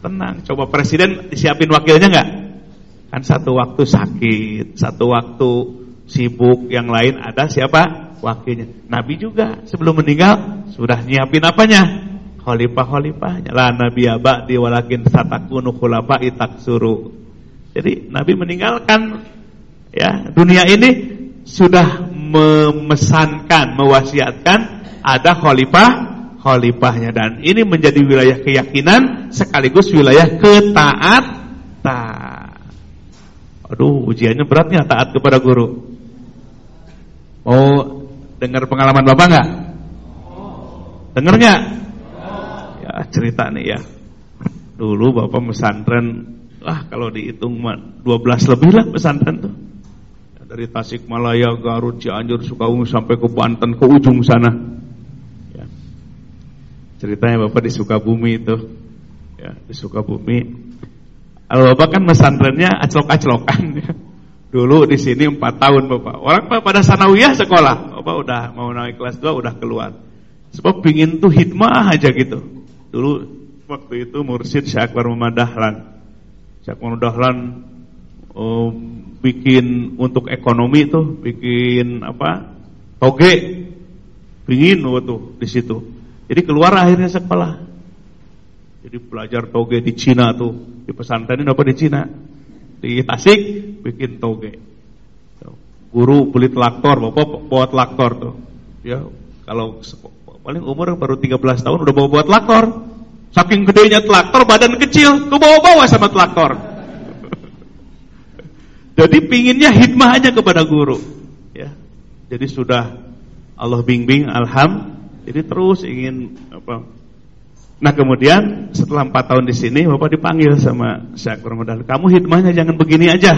Tenang. Coba presiden disiapin wakilnya enggak? Kan satu waktu sakit, satu waktu sibuk, yang lain ada siapa? Wakilnya. Nabi juga sebelum meninggal sudah nyiapin apanya? Khalifah-khalifahnya. La nabi aba diwalakin satakunu khulafa suruh. Jadi Nabi meninggalkan ya dunia ini sudah memesankan, mewasiatkan ada khalifah khalifahnya dan ini menjadi wilayah keyakinan sekaligus wilayah ketaatan. Aduh, ujiannya beratnya taat kepada guru. Mau dengar pengalaman Bapak enggak? Dengarnya? Ya, cerita nih ya. Dulu Bapak pesantren ah kalau dihitung 12 lebih lah pesantren tuh. Dari Tasikmalaya, Garut, Cianjur, Sukabumi sampai ke Banten ke ujung sana Ceritanya Bapak di Sukabumi itu. Ya, di Sukabumi. Kalau Bapak kan pesantrennya aclok-aclokan ya. Dulu di sini 4 tahun Bapak. Orang pada sanawiyah sekolah. Bapak udah mau naik kelas 2 udah keluar. Sebab pingin tuh hikmah aja gitu. Dulu waktu itu mursyid Syekh Akbar Muhammad Dahlan. Syekh um, bikin untuk ekonomi tuh, bikin apa? Toge. Pingin waktu di situ. Jadi keluar akhirnya sekolah. Jadi belajar toge di Cina tuh, di pesantren ini apa di Cina? Di Tasik bikin toge. Guru beli traktor, bapak bawa traktor tuh. Ya, kalau paling umur baru 13 tahun udah bawa bawa traktor. Saking gedenya traktor, badan kecil, ke bawah-bawah sama traktor. Jadi pinginnya hikmah aja kepada guru. Ya, jadi sudah Allah bimbing, alham, jadi terus ingin apa? Nah kemudian setelah empat tahun di sini bapak dipanggil sama Syekh Ramadan. Kamu hikmahnya jangan begini aja.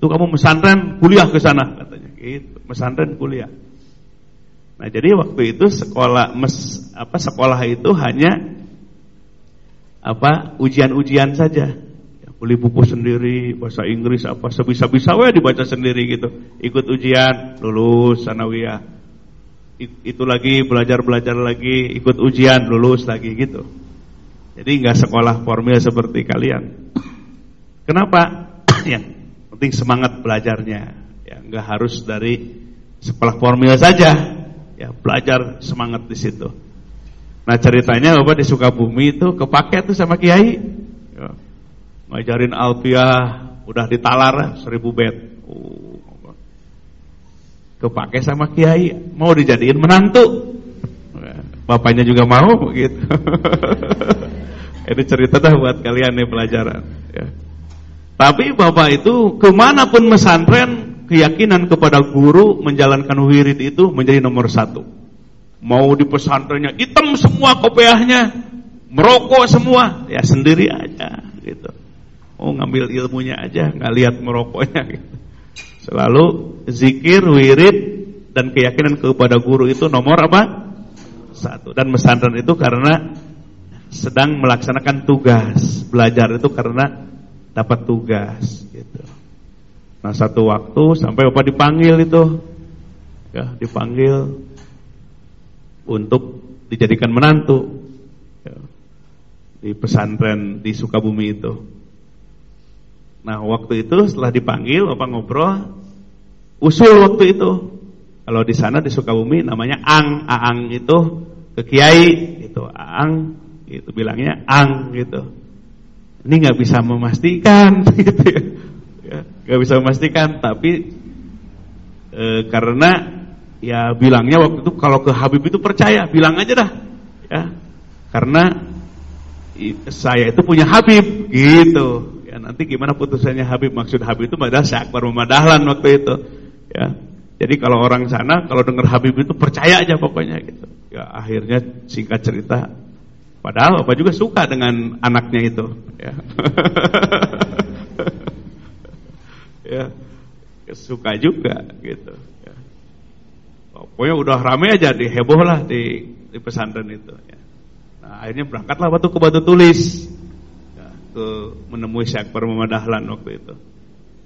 Tuh kamu mesantren kuliah ke sana katanya. Gitu, mesantren kuliah. Nah jadi waktu itu sekolah mes, apa sekolah itu hanya apa ujian-ujian saja. Ya, beli buku sendiri, bahasa Inggris apa sebisa-bisa dibaca sendiri gitu. Ikut ujian, lulus sanawiyah itu lagi belajar-belajar lagi, ikut ujian, lulus lagi gitu. Jadi nggak sekolah formil seperti kalian. Kenapa? yang penting semangat belajarnya. Ya nggak harus dari sekolah formil saja. Ya belajar semangat di situ. Nah ceritanya Bapak di Sukabumi itu kepake tuh sama Kiai. Ya, ngajarin alfiah udah ditalar seribu bet. Oh, kepake sama kiai, mau dijadiin menantu. Bapaknya juga mau begitu. Ini cerita dah buat kalian nih pelajaran. Ya. Tapi bapak itu ke mana pun mesantren, keyakinan kepada guru menjalankan wirid itu menjadi nomor satu. Mau di pesantrennya hitam semua kopiahnya, merokok semua, ya sendiri aja gitu. Mau ngambil ilmunya aja, nggak lihat merokoknya. Gitu. Selalu zikir, wirid dan keyakinan kepada guru itu nomor apa? Satu. Dan mesantren itu karena sedang melaksanakan tugas. Belajar itu karena dapat tugas gitu. Nah, satu waktu sampai Bapak dipanggil itu. Ya, dipanggil untuk dijadikan menantu. Ya, di pesantren di Sukabumi itu. Nah, waktu itu setelah dipanggil Bapak ngobrol usul waktu itu. Kalau di sana di Sukabumi namanya ang, aang itu ke kiai itu ang itu bilangnya ang gitu. Ini nggak bisa memastikan gitu ya. ya. Nggak bisa memastikan tapi e, karena ya bilangnya waktu itu kalau ke Habib itu percaya, bilang aja dah. Ya. Karena saya itu punya Habib gitu nanti gimana putusannya Habib maksud Habib itu adalah Syakbar Memadahlan waktu itu ya. Jadi kalau orang sana kalau dengar Habib itu percaya aja pokoknya gitu. Ya akhirnya singkat cerita padahal Bapak juga suka dengan anaknya itu. Ya. Ya. Suka juga gitu. Ya. pokoknya udah rame aja di heboh lah di, di pesantren itu ya. nah akhirnya berangkatlah batu ke batu tulis. Ke menemui Syekh Muhammad Dahlan waktu itu.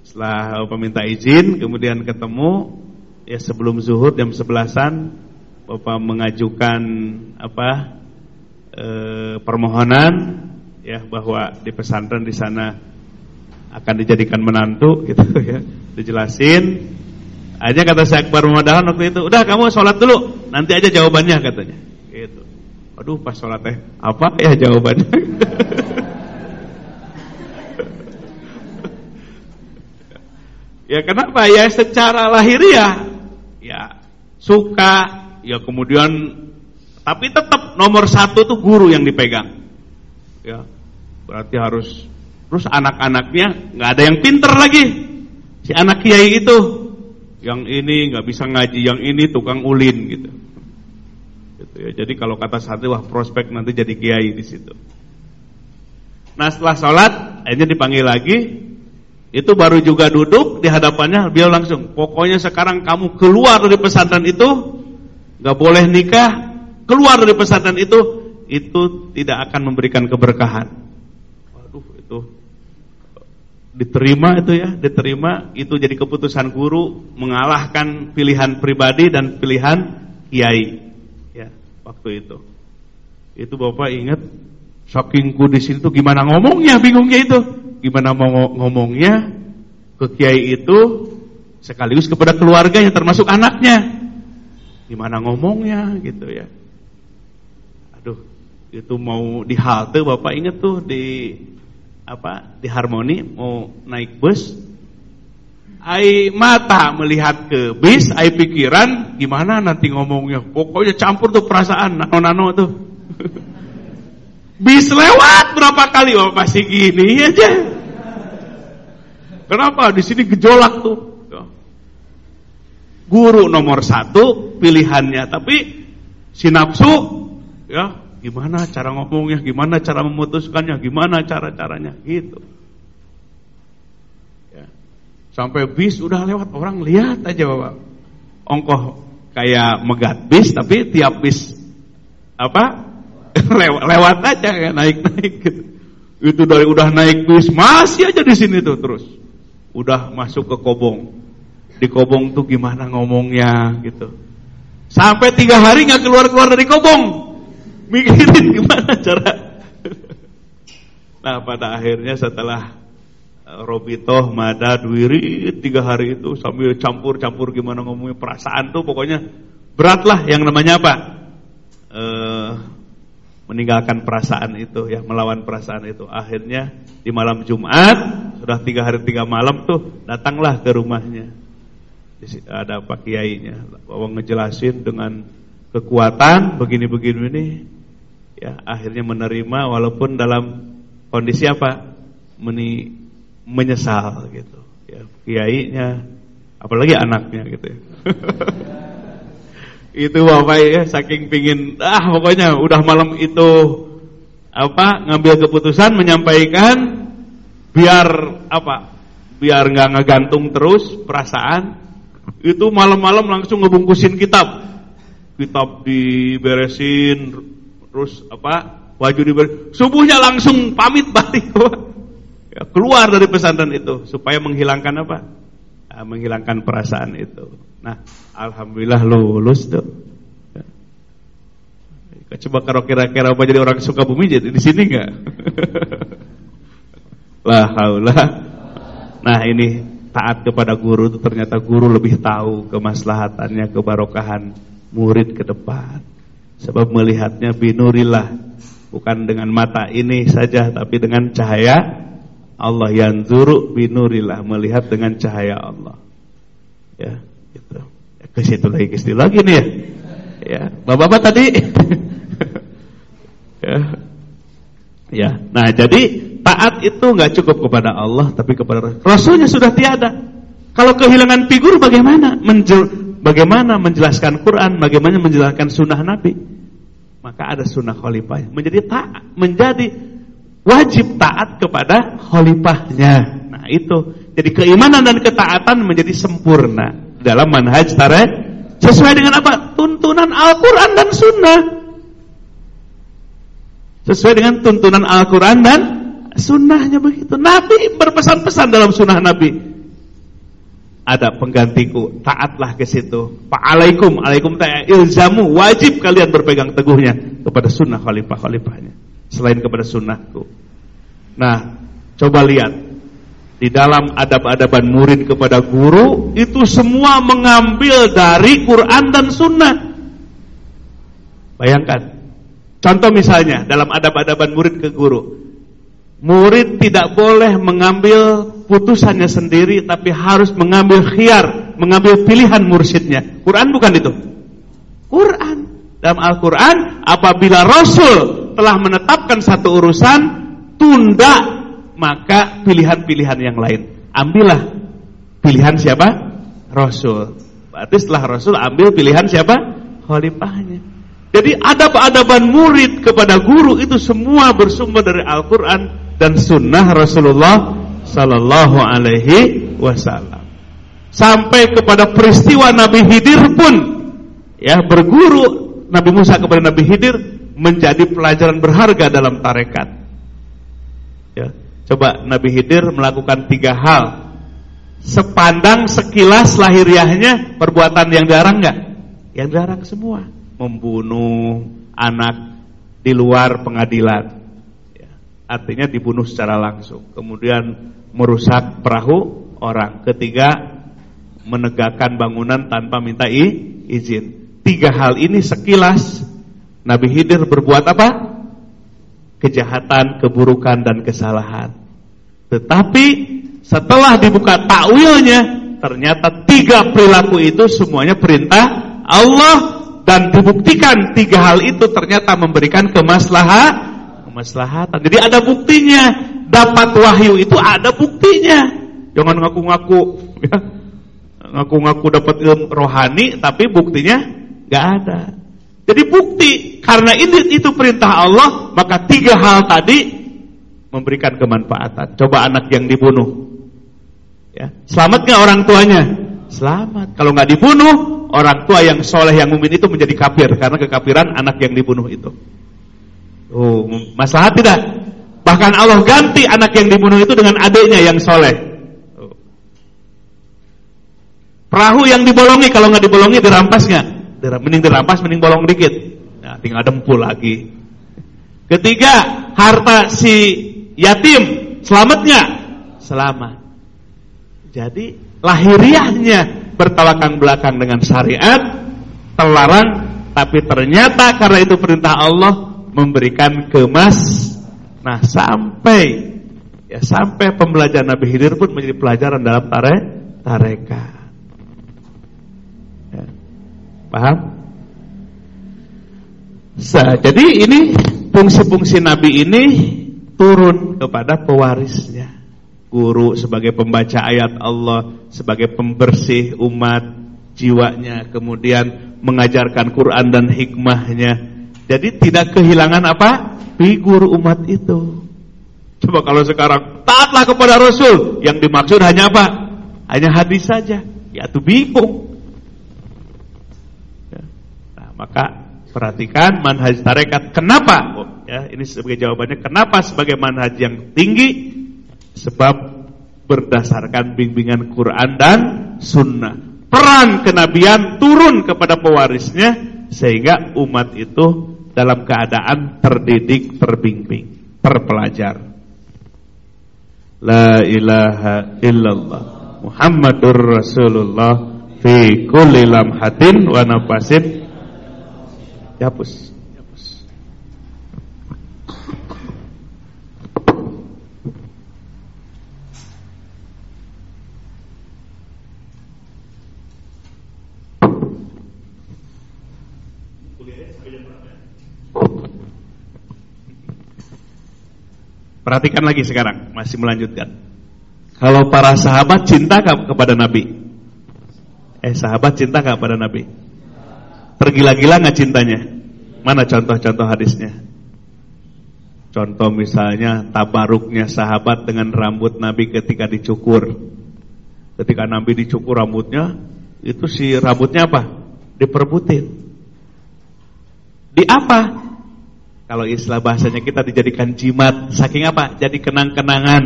Setelah peminta izin, kemudian ketemu ya sebelum zuhur jam sebelasan, Bapak mengajukan apa e, permohonan ya bahwa di pesantren di sana akan dijadikan menantu gitu ya. Dijelasin aja kata Syekh Dahlan waktu itu, "Udah kamu sholat dulu, nanti aja jawabannya," katanya. Gitu. Aduh, pas sholat teh apa ya jawabannya? Ya kenapa? Ya secara lahiriah ya suka, ya kemudian tapi tetap nomor satu tuh guru yang dipegang. Ya berarti harus terus anak-anaknya nggak ada yang pinter lagi. Si anak kiai itu yang ini nggak bisa ngaji, yang ini tukang ulin gitu. gitu ya. Jadi kalau kata satu wah prospek nanti jadi kiai di situ. Nah setelah sholat akhirnya dipanggil lagi itu baru juga duduk di hadapannya beliau langsung, pokoknya sekarang kamu keluar dari pesantren itu, nggak boleh nikah, keluar dari pesantren itu, itu tidak akan memberikan keberkahan. Waduh, itu diterima itu ya, diterima itu jadi keputusan guru mengalahkan pilihan pribadi dan pilihan kiai. Ya, waktu itu. Itu Bapak ingat saking kudis itu gimana ngomongnya bingungnya itu gimana mau ngomongnya ke kiai itu sekaligus kepada keluarganya termasuk anaknya. Gimana ngomongnya gitu ya. Aduh, itu mau di halte Bapak inget tuh di apa? Di Harmoni mau naik bus. Ai mata melihat ke bis, ai pikiran gimana nanti ngomongnya. Pokoknya campur tuh perasaan nano-nano tuh. Bis lewat berapa kali oh pasti gini aja. Kenapa di sini gejolak tuh? Guru nomor satu pilihannya, tapi sinapsu ya gimana cara ngomongnya, gimana cara memutuskannya, gimana cara caranya gitu. Ya. Sampai bis udah lewat orang lihat aja bapak, ongkoh kayak megat bis, tapi tiap bis apa lewat, lewat aja ya naik-naik gitu. Itu dari udah naik bis masih aja di sini tuh terus. Udah masuk ke Kobong. Di Kobong tuh gimana ngomongnya gitu. Sampai tiga hari nggak keluar-keluar dari Kobong. Mikirin gimana cara. nah pada akhirnya setelah eh, Robito, Mada, Dwiri tiga hari itu sambil campur-campur gimana ngomongnya perasaan tuh pokoknya beratlah yang namanya apa? Eh, meninggalkan perasaan itu ya melawan perasaan itu. Akhirnya di malam Jumat sudah tiga hari tiga malam tuh datanglah ke rumahnya. Ada pak kiainya. Bawa ngejelasin dengan kekuatan begini-begini ini ya akhirnya menerima walaupun dalam kondisi apa? Meni, menyesal gitu. Ya kiainya apalagi anaknya gitu ya itu bapak ya saking pingin ah pokoknya udah malam itu apa ngambil keputusan menyampaikan biar apa biar nggak ngegantung terus perasaan itu malam-malam langsung ngebungkusin kitab kitab diberesin terus apa baju diberi, subuhnya langsung pamit balik. ya, keluar dari pesantren itu supaya menghilangkan apa? Nah, menghilangkan perasaan itu. Nah, alhamdulillah lulus tuh. Coba kalau kira-kira apa jadi orang suka bumi jadi di sini enggak? lah haula. Nah, ini taat kepada guru itu ternyata guru lebih tahu kemaslahatannya, kebarokahan murid ke depan. Sebab melihatnya binurillah bukan dengan mata ini saja tapi dengan cahaya Allah yang zuru binurillah melihat dengan cahaya Allah. Ya, gitu. Ya, ke situ lagi ke situ lagi nih ya. Ya, Bapak-bapak tadi ya. Ya, nah jadi taat itu nggak cukup kepada Allah tapi kepada Rasulnya sudah tiada. Kalau kehilangan figur bagaimana? Menjel, bagaimana menjelaskan Quran, bagaimana menjelaskan sunnah Nabi? Maka ada sunnah khalifah menjadi taat, menjadi wajib taat kepada khalifahnya. Nah itu, jadi keimanan dan ketaatan menjadi sempurna dalam manhaj tarik sesuai dengan apa? Tuntunan Al-Quran dan Sunnah. Sesuai dengan tuntunan Al-Quran dan Sunnahnya begitu. Nabi berpesan-pesan dalam Sunnah Nabi ada penggantiku, taatlah ke situ. Fa'alaikum, alaikum ta'ala ilzamu, wajib kalian berpegang teguhnya kepada sunnah khalifah-khalifahnya. Selain kepada sunnahku. Nah, coba lihat. Di dalam adab-adaban murid kepada guru, itu semua mengambil dari Quran dan sunnah. Bayangkan. Contoh misalnya, dalam adab-adaban murid ke guru. Murid tidak boleh mengambil putusannya sendiri tapi harus mengambil khiar, mengambil pilihan mursyidnya. Quran bukan itu. Quran. Dalam Al-Quran apabila Rasul telah menetapkan satu urusan tunda maka pilihan-pilihan yang lain. Ambillah pilihan siapa? Rasul. Berarti setelah Rasul ambil pilihan siapa? Khalifahnya. Jadi adab-adaban murid kepada guru itu semua bersumber dari Al-Quran dan sunnah Rasulullah Sallallahu Alaihi Wasallam. Sampai kepada peristiwa Nabi Hidir pun, ya berguru Nabi Musa kepada Nabi Hidir menjadi pelajaran berharga dalam tarekat. Ya, coba Nabi Hidir melakukan tiga hal. Sepandang sekilas lahiriahnya perbuatan yang jarang nggak? Yang jarang semua. Membunuh anak di luar pengadilan artinya dibunuh secara langsung. Kemudian merusak perahu orang. Ketiga, menegakkan bangunan tanpa minta izin. Tiga hal ini sekilas Nabi Hidir berbuat apa? Kejahatan, keburukan dan kesalahan. Tetapi setelah dibuka takwilnya, ternyata tiga perilaku itu semuanya perintah Allah dan dibuktikan tiga hal itu ternyata memberikan kemaslahatan kemaslahatan. Jadi ada buktinya. Dapat wahyu itu ada buktinya. Jangan ngaku-ngaku ya. Ngaku-ngaku dapat ilmu rohani tapi buktinya nggak ada. Jadi bukti karena ini itu perintah Allah, maka tiga hal tadi memberikan kemanfaatan. Coba anak yang dibunuh. Ya, selamat nggak orang tuanya? Selamat. Kalau nggak dibunuh, orang tua yang soleh yang mumin itu menjadi kafir karena kekafiran anak yang dibunuh itu. Oh, masalah tidak? Bahkan Allah ganti anak yang dibunuh itu dengan adiknya yang soleh. Oh. Perahu yang dibolongi kalau nggak dibolongi dirampas nggak? Mending dirampas, mending bolong dikit. Nah, tinggal dempul lagi. Ketiga, harta si yatim selamatnya Selamat. Jadi lahiriahnya bertolakang belakang dengan syariat, terlarang, tapi ternyata karena itu perintah Allah memberikan kemas. Nah, sampai ya sampai pembelajaran Nabi Khidir pun menjadi pelajaran dalam tare tareka. Paham? Jadi ini fungsi-fungsi Nabi ini turun kepada pewarisnya. Guru sebagai pembaca ayat Allah, sebagai pembersih umat jiwanya, kemudian mengajarkan Quran dan hikmahnya, jadi tidak kehilangan apa? Figur umat itu. Coba kalau sekarang taatlah kepada Rasul, yang dimaksud hanya apa? Hanya hadis saja. Ya itu bingung. Maka perhatikan manhaj tarekat. Kenapa? Ya, ini sebagai jawabannya. Kenapa sebagai manhaj yang tinggi? Sebab berdasarkan bimbingan Quran dan Sunnah. Peran kenabian turun kepada pewarisnya sehingga umat itu dalam keadaan terdidik, terbimbing, terpelajar. La ilaha illallah Muhammadur Rasulullah fi kulli lamhatin wa nafasin. Dihapus. Perhatikan lagi sekarang, masih melanjutkan. Kalau para sahabat cinta kepada Nabi? Eh, sahabat cinta kepada Nabi? Tergila-gila nggak cintanya? Mana contoh-contoh hadisnya? Contoh misalnya tabaruknya sahabat dengan rambut Nabi ketika dicukur. Ketika Nabi dicukur rambutnya, itu si rambutnya apa? Diperbutin. Di apa? Kalau istilah bahasanya kita dijadikan jimat, saking apa? Jadi kenang-kenangan.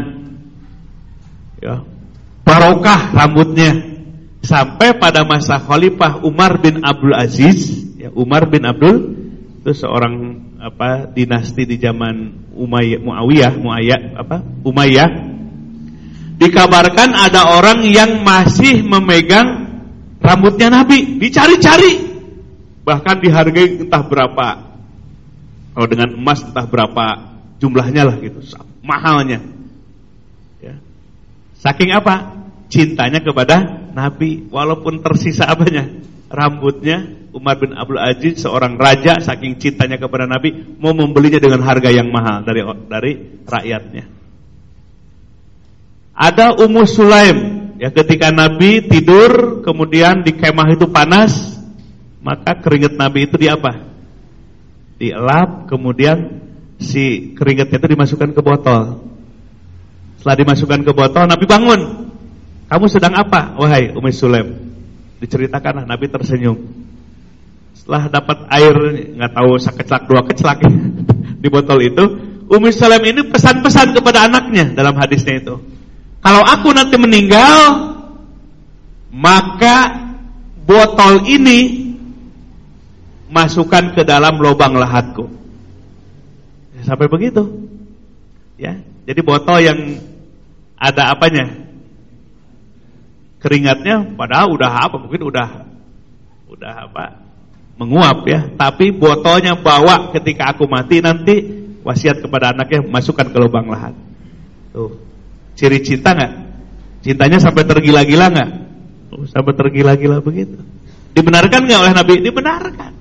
Ya. Barokah rambutnya. Sampai pada masa Khalifah Umar bin Abdul Aziz, ya Umar bin Abdul itu seorang apa dinasti di zaman Umayyah Muawiyah, Muayyah apa? Umayyah. Dikabarkan ada orang yang masih memegang rambutnya Nabi, dicari-cari. Bahkan dihargai entah berapa kalau dengan emas entah berapa jumlahnya lah gitu, mahalnya. Ya. Saking apa? Cintanya kepada Nabi, walaupun tersisa apanya? Rambutnya Umar bin Abdul Aziz seorang raja saking cintanya kepada Nabi mau membelinya dengan harga yang mahal dari dari rakyatnya. Ada Ummu Sulaim ya ketika Nabi tidur kemudian di kemah itu panas maka keringat Nabi itu di apa? dielap, kemudian si keringatnya itu dimasukkan ke botol. Setelah dimasukkan ke botol, Nabi bangun. Kamu sedang apa? Wahai Umi Sulaim. Diceritakanlah Nabi tersenyum. Setelah dapat air, nggak tahu sakeclak dua keclak di botol itu, Umi Sulaim ini pesan-pesan kepada anaknya dalam hadisnya itu. Kalau aku nanti meninggal, maka botol ini masukkan ke dalam lubang lahatku. Sampai begitu. Ya, jadi botol yang ada apanya? Keringatnya padahal udah apa? Mungkin udah udah apa? Menguap ya, tapi botolnya bawa ketika aku mati nanti wasiat kepada anaknya masukkan ke lubang lahat. Tuh. Ciri cinta nggak? Cintanya sampai tergila-gila nggak? Oh, sampai tergila-gila begitu. Dibenarkan nggak oleh Nabi? Dibenarkan.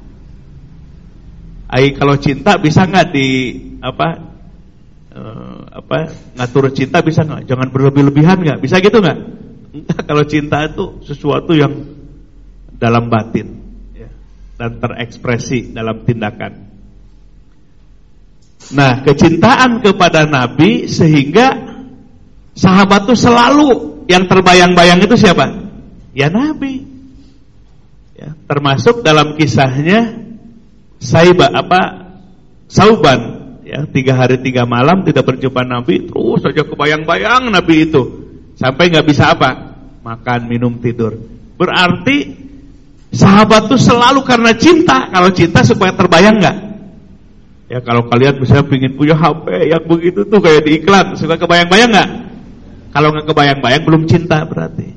Ai kalau cinta bisa nggak di apa uh, apa ngatur cinta bisa nggak? Jangan berlebih-lebihan nggak? Bisa gitu nggak? Kalau cinta itu sesuatu yang dalam batin ya, dan terekspresi dalam tindakan. Nah, kecintaan kepada Nabi sehingga sahabat itu selalu yang terbayang-bayang itu siapa? Ya Nabi. Ya, termasuk dalam kisahnya Saiba apa Sauban ya tiga hari tiga malam tidak berjumpa Nabi terus saja kebayang-bayang Nabi itu sampai nggak bisa apa makan minum tidur berarti sahabat tuh selalu karena cinta kalau cinta supaya terbayang nggak ya kalau kalian misalnya pingin punya HP yang begitu tuh kayak di iklan suka kebayang-bayang nggak kalau nggak kebayang-bayang belum cinta berarti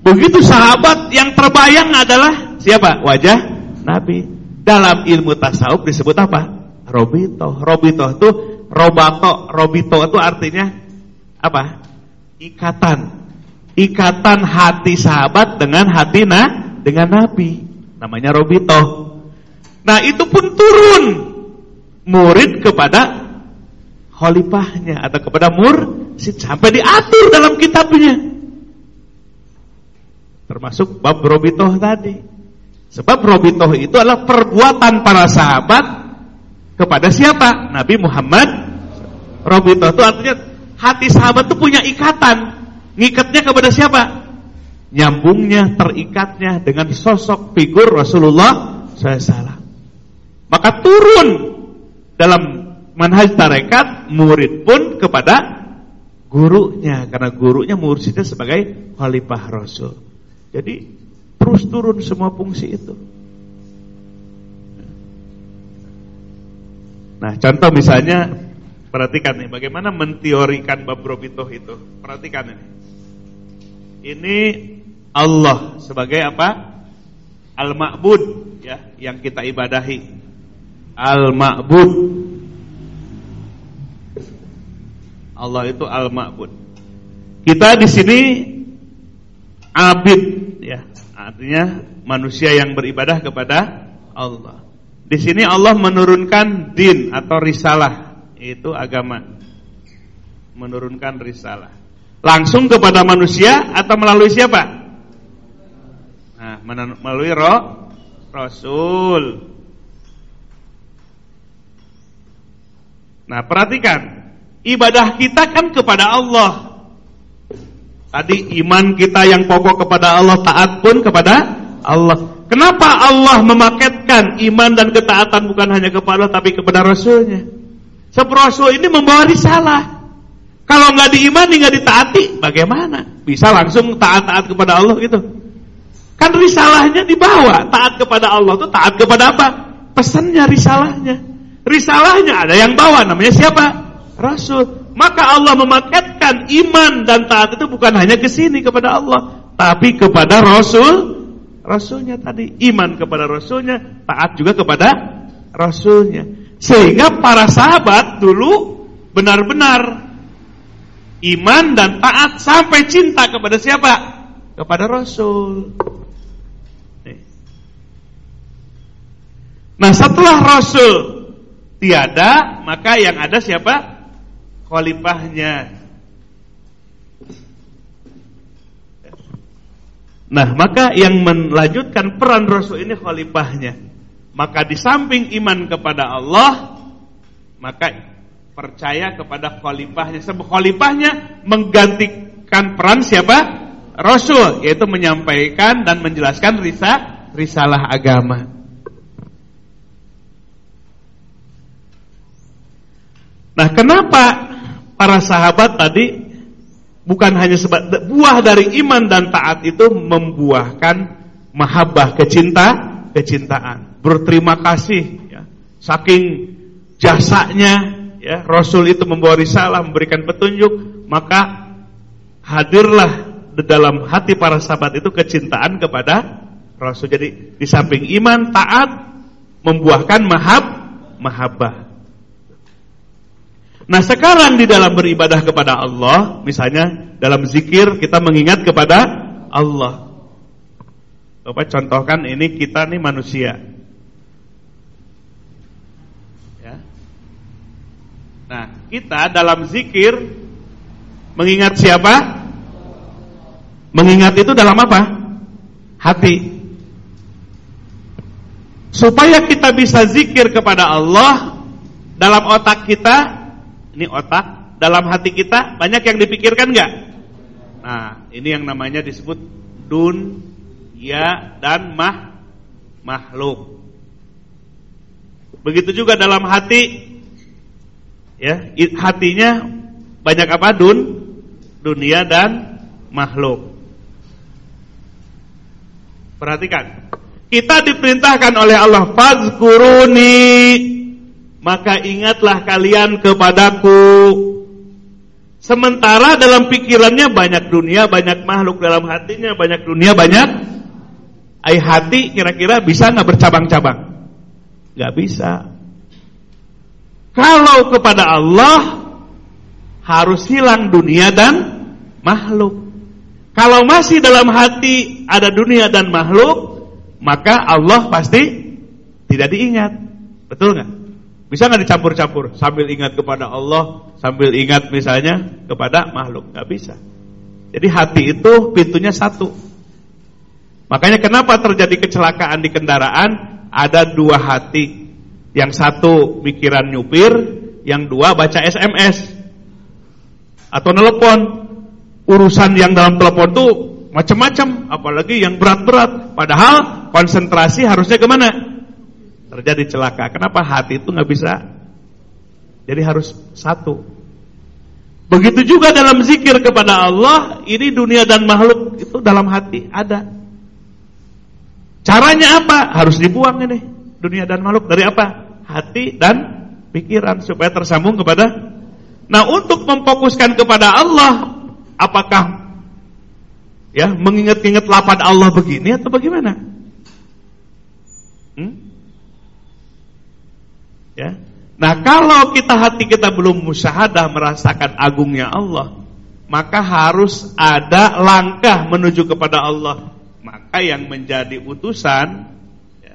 begitu sahabat yang terbayang adalah siapa wajah Nabi dalam ilmu tasawuf disebut apa? Robito. Robito itu robato. Robito itu artinya apa? Ikatan. Ikatan hati sahabat dengan hati nah, dengan Nabi. Namanya Robito. Nah itu pun turun murid kepada khalifahnya atau kepada mursid sampai diatur dalam kitabnya. Termasuk bab Robito tadi. Sebab Robitoh itu adalah perbuatan para sahabat kepada siapa? Nabi Muhammad. Robitoh itu artinya hati sahabat itu punya ikatan. Ngikatnya kepada siapa? Nyambungnya, terikatnya dengan sosok figur Rasulullah SAW. Maka turun dalam manhaj tarekat murid pun kepada gurunya karena gurunya mursyidnya sebagai khalifah rasul. Jadi terus turun semua fungsi itu. Nah, contoh misalnya perhatikan nih bagaimana menteorikan bab robitoh itu. Perhatikan ini. Ini Allah sebagai apa? Al-Ma'bud ya, yang kita ibadahi. Al-Ma'bud. Allah itu Al-Ma'bud. Kita di sini abid ya, artinya manusia yang beribadah kepada Allah. Di sini Allah menurunkan din atau risalah, itu agama. Menurunkan risalah. Langsung kepada manusia atau melalui siapa? Nah, melalui roh Rasul. Nah, perhatikan. Ibadah kita kan kepada Allah. Tadi iman kita yang pokok kepada Allah, taat pun kepada Allah. Kenapa Allah memaketkan iman dan ketaatan bukan hanya kepada Allah tapi kepada Rasulnya? Sebab Rasul ini membawa risalah. Kalau nggak diimani, nggak ditaati, bagaimana? Bisa langsung taat-taat kepada Allah gitu. Kan risalahnya dibawa, taat kepada Allah itu taat kepada apa? Pesannya risalahnya. Risalahnya ada yang bawa, namanya siapa? Rasul. Maka Allah memaketkan iman dan taat itu bukan hanya ke sini kepada Allah, tapi kepada Rasul. Rasulnya tadi iman kepada Rasulnya, taat juga kepada Rasulnya. Sehingga para sahabat dulu benar-benar iman dan taat sampai cinta kepada siapa? Kepada Rasul. Nah setelah Rasul tiada, maka yang ada siapa? Khalifahnya. Nah maka yang melanjutkan peran Rasul ini khalifahnya. Maka di samping iman kepada Allah, maka percaya kepada khalifahnya. Sebab khalifahnya menggantikan peran siapa? Rasul, yaitu menyampaikan dan menjelaskan risa, risalah agama. Nah, kenapa para sahabat tadi bukan hanya sebab buah dari iman dan taat itu membuahkan mahabbah kecinta, kecintaan, berterima kasih ya. Saking jasanya ya Rasul itu membawa risalah, memberikan petunjuk, maka hadirlah di dalam hati para sahabat itu kecintaan kepada Rasul. Jadi di samping iman, taat membuahkan mahab, mahabbah. Nah sekarang di dalam beribadah kepada Allah, misalnya dalam zikir kita mengingat kepada Allah. Bapak contohkan ini kita nih manusia. Nah, kita dalam zikir mengingat siapa? Mengingat itu dalam apa? Hati. Supaya kita bisa zikir kepada Allah dalam otak kita, ini otak, dalam hati kita banyak yang dipikirkan enggak? Nah, ini yang namanya disebut dun, ya dan mah makhluk. Begitu juga dalam hati ya hatinya banyak apa? Dun dunia dan makhluk. Perhatikan. Kita diperintahkan oleh Allah fazkuruni maka ingatlah kalian kepadaku. Sementara dalam pikirannya banyak dunia banyak makhluk dalam hatinya banyak dunia banyak ai hati kira-kira bisa nggak bercabang-cabang? Nggak bisa kalau kepada Allah harus hilang dunia dan makhluk. Kalau masih dalam hati ada dunia dan makhluk, maka Allah pasti tidak diingat. Betul nggak? Bisa nggak dicampur-campur sambil ingat kepada Allah, sambil ingat misalnya kepada makhluk? Nggak bisa. Jadi hati itu pintunya satu. Makanya kenapa terjadi kecelakaan di kendaraan? Ada dua hati yang satu pikiran nyupir, yang dua baca SMS atau nelpon. Urusan yang dalam telepon tuh macam-macam, apalagi yang berat-berat. Padahal konsentrasi harusnya ke mana? Terjadi celaka. Kenapa hati itu nggak bisa Jadi harus satu. Begitu juga dalam zikir kepada Allah, ini dunia dan makhluk itu dalam hati ada. Caranya apa? Harus dibuang ini dunia dan makhluk dari apa? Hati dan pikiran supaya tersambung kepada. Nah, untuk memfokuskan kepada Allah, apakah ya mengingat-ingat lapad Allah begini atau bagaimana? Hmm? Ya, Nah kalau kita hati kita belum musyahadah merasakan agungnya Allah Maka harus ada langkah menuju kepada Allah Maka yang menjadi utusan ya,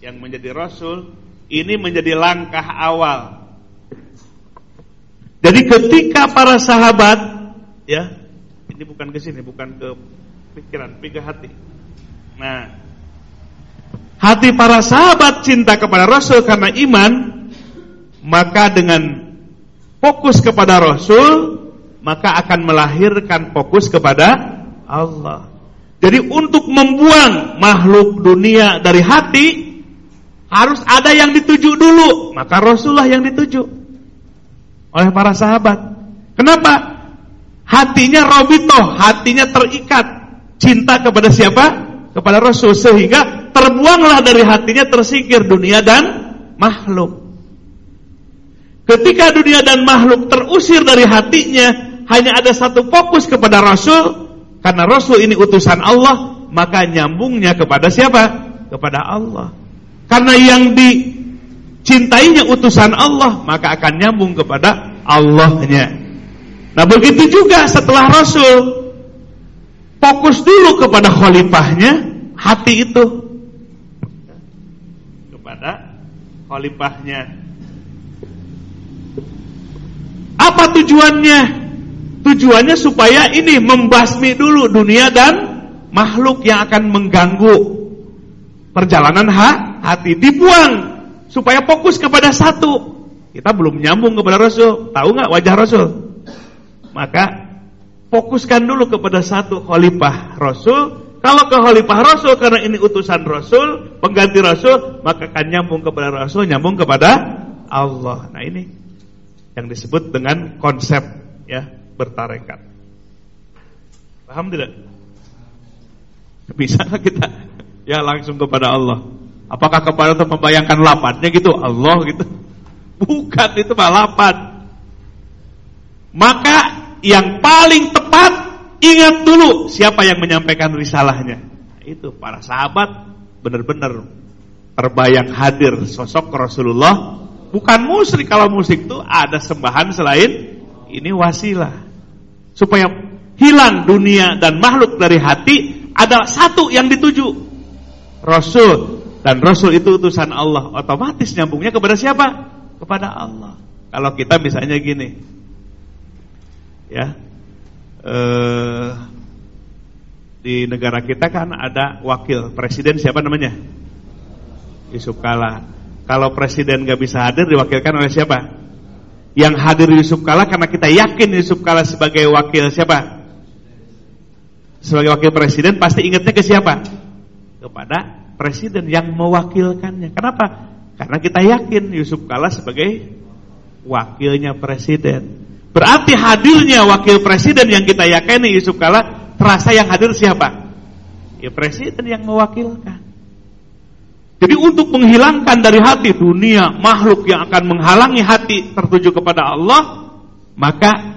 Yang menjadi Rasul Ini menjadi langkah awal Jadi ketika para sahabat ya Ini bukan ke sini, bukan ke pikiran, tapi ke hati Nah Hati para sahabat cinta kepada Rasul karena iman maka dengan fokus kepada Rasul maka akan melahirkan fokus kepada Allah. Jadi untuk membuang makhluk dunia dari hati harus ada yang dituju dulu, maka Rasulullah yang dituju oleh para sahabat. Kenapa? Hatinya robito, hatinya terikat cinta kepada siapa? Kepada Rasul sehingga terbuanglah dari hatinya tersingkir dunia dan makhluk. Ketika dunia dan makhluk terusir dari hatinya, hanya ada satu fokus kepada Rasul, karena Rasul ini utusan Allah, maka nyambungnya kepada siapa? Kepada Allah. Karena yang dicintainya utusan Allah, maka akan nyambung kepada Allahnya. Nah begitu juga setelah Rasul fokus dulu kepada khalifahnya, hati itu kepada khalifahnya apa tujuannya? Tujuannya supaya ini membasmi dulu dunia dan makhluk yang akan mengganggu perjalanan ha, hati dibuang supaya fokus kepada satu. Kita belum nyambung kepada Rasul. Tahu nggak wajah Rasul? Maka fokuskan dulu kepada satu khalifah Rasul. Kalau ke khalifah Rasul karena ini utusan Rasul, pengganti Rasul, maka akan nyambung kepada Rasul, nyambung kepada Allah. Nah ini yang disebut dengan konsep ya bertarekat. Paham tidak? Bisa kita ya langsung kepada Allah. Apakah kepada untuk membayangkan lapatnya gitu Allah gitu? Bukan itu mah lapat. Maka yang paling tepat ingat dulu siapa yang menyampaikan risalahnya. Itu para sahabat benar-benar terbayang hadir sosok Rasulullah Bukan musyrik kalau musyrik itu ada sembahan selain ini wasilah. Supaya hilang dunia dan makhluk dari hati ada satu yang dituju. Rasul dan Rasul itu utusan Allah. Otomatis nyambungnya kepada siapa? Kepada Allah. Kalau kita misalnya gini. Ya. Eh di negara kita kan ada wakil presiden siapa namanya? Yusuf Kala kalau presiden gak bisa hadir diwakilkan oleh siapa? Yang hadir Yusuf Kala karena kita yakin Yusuf Kala sebagai wakil siapa? Sebagai wakil presiden pasti ingatnya ke siapa? Kepada presiden yang mewakilkannya. Kenapa? Karena kita yakin Yusuf Kala sebagai wakilnya presiden. Berarti hadirnya wakil presiden yang kita yakini Yusuf Kala terasa yang hadir siapa? Ya presiden yang mewakilkan. Jadi untuk menghilangkan dari hati dunia makhluk yang akan menghalangi hati tertuju kepada Allah, maka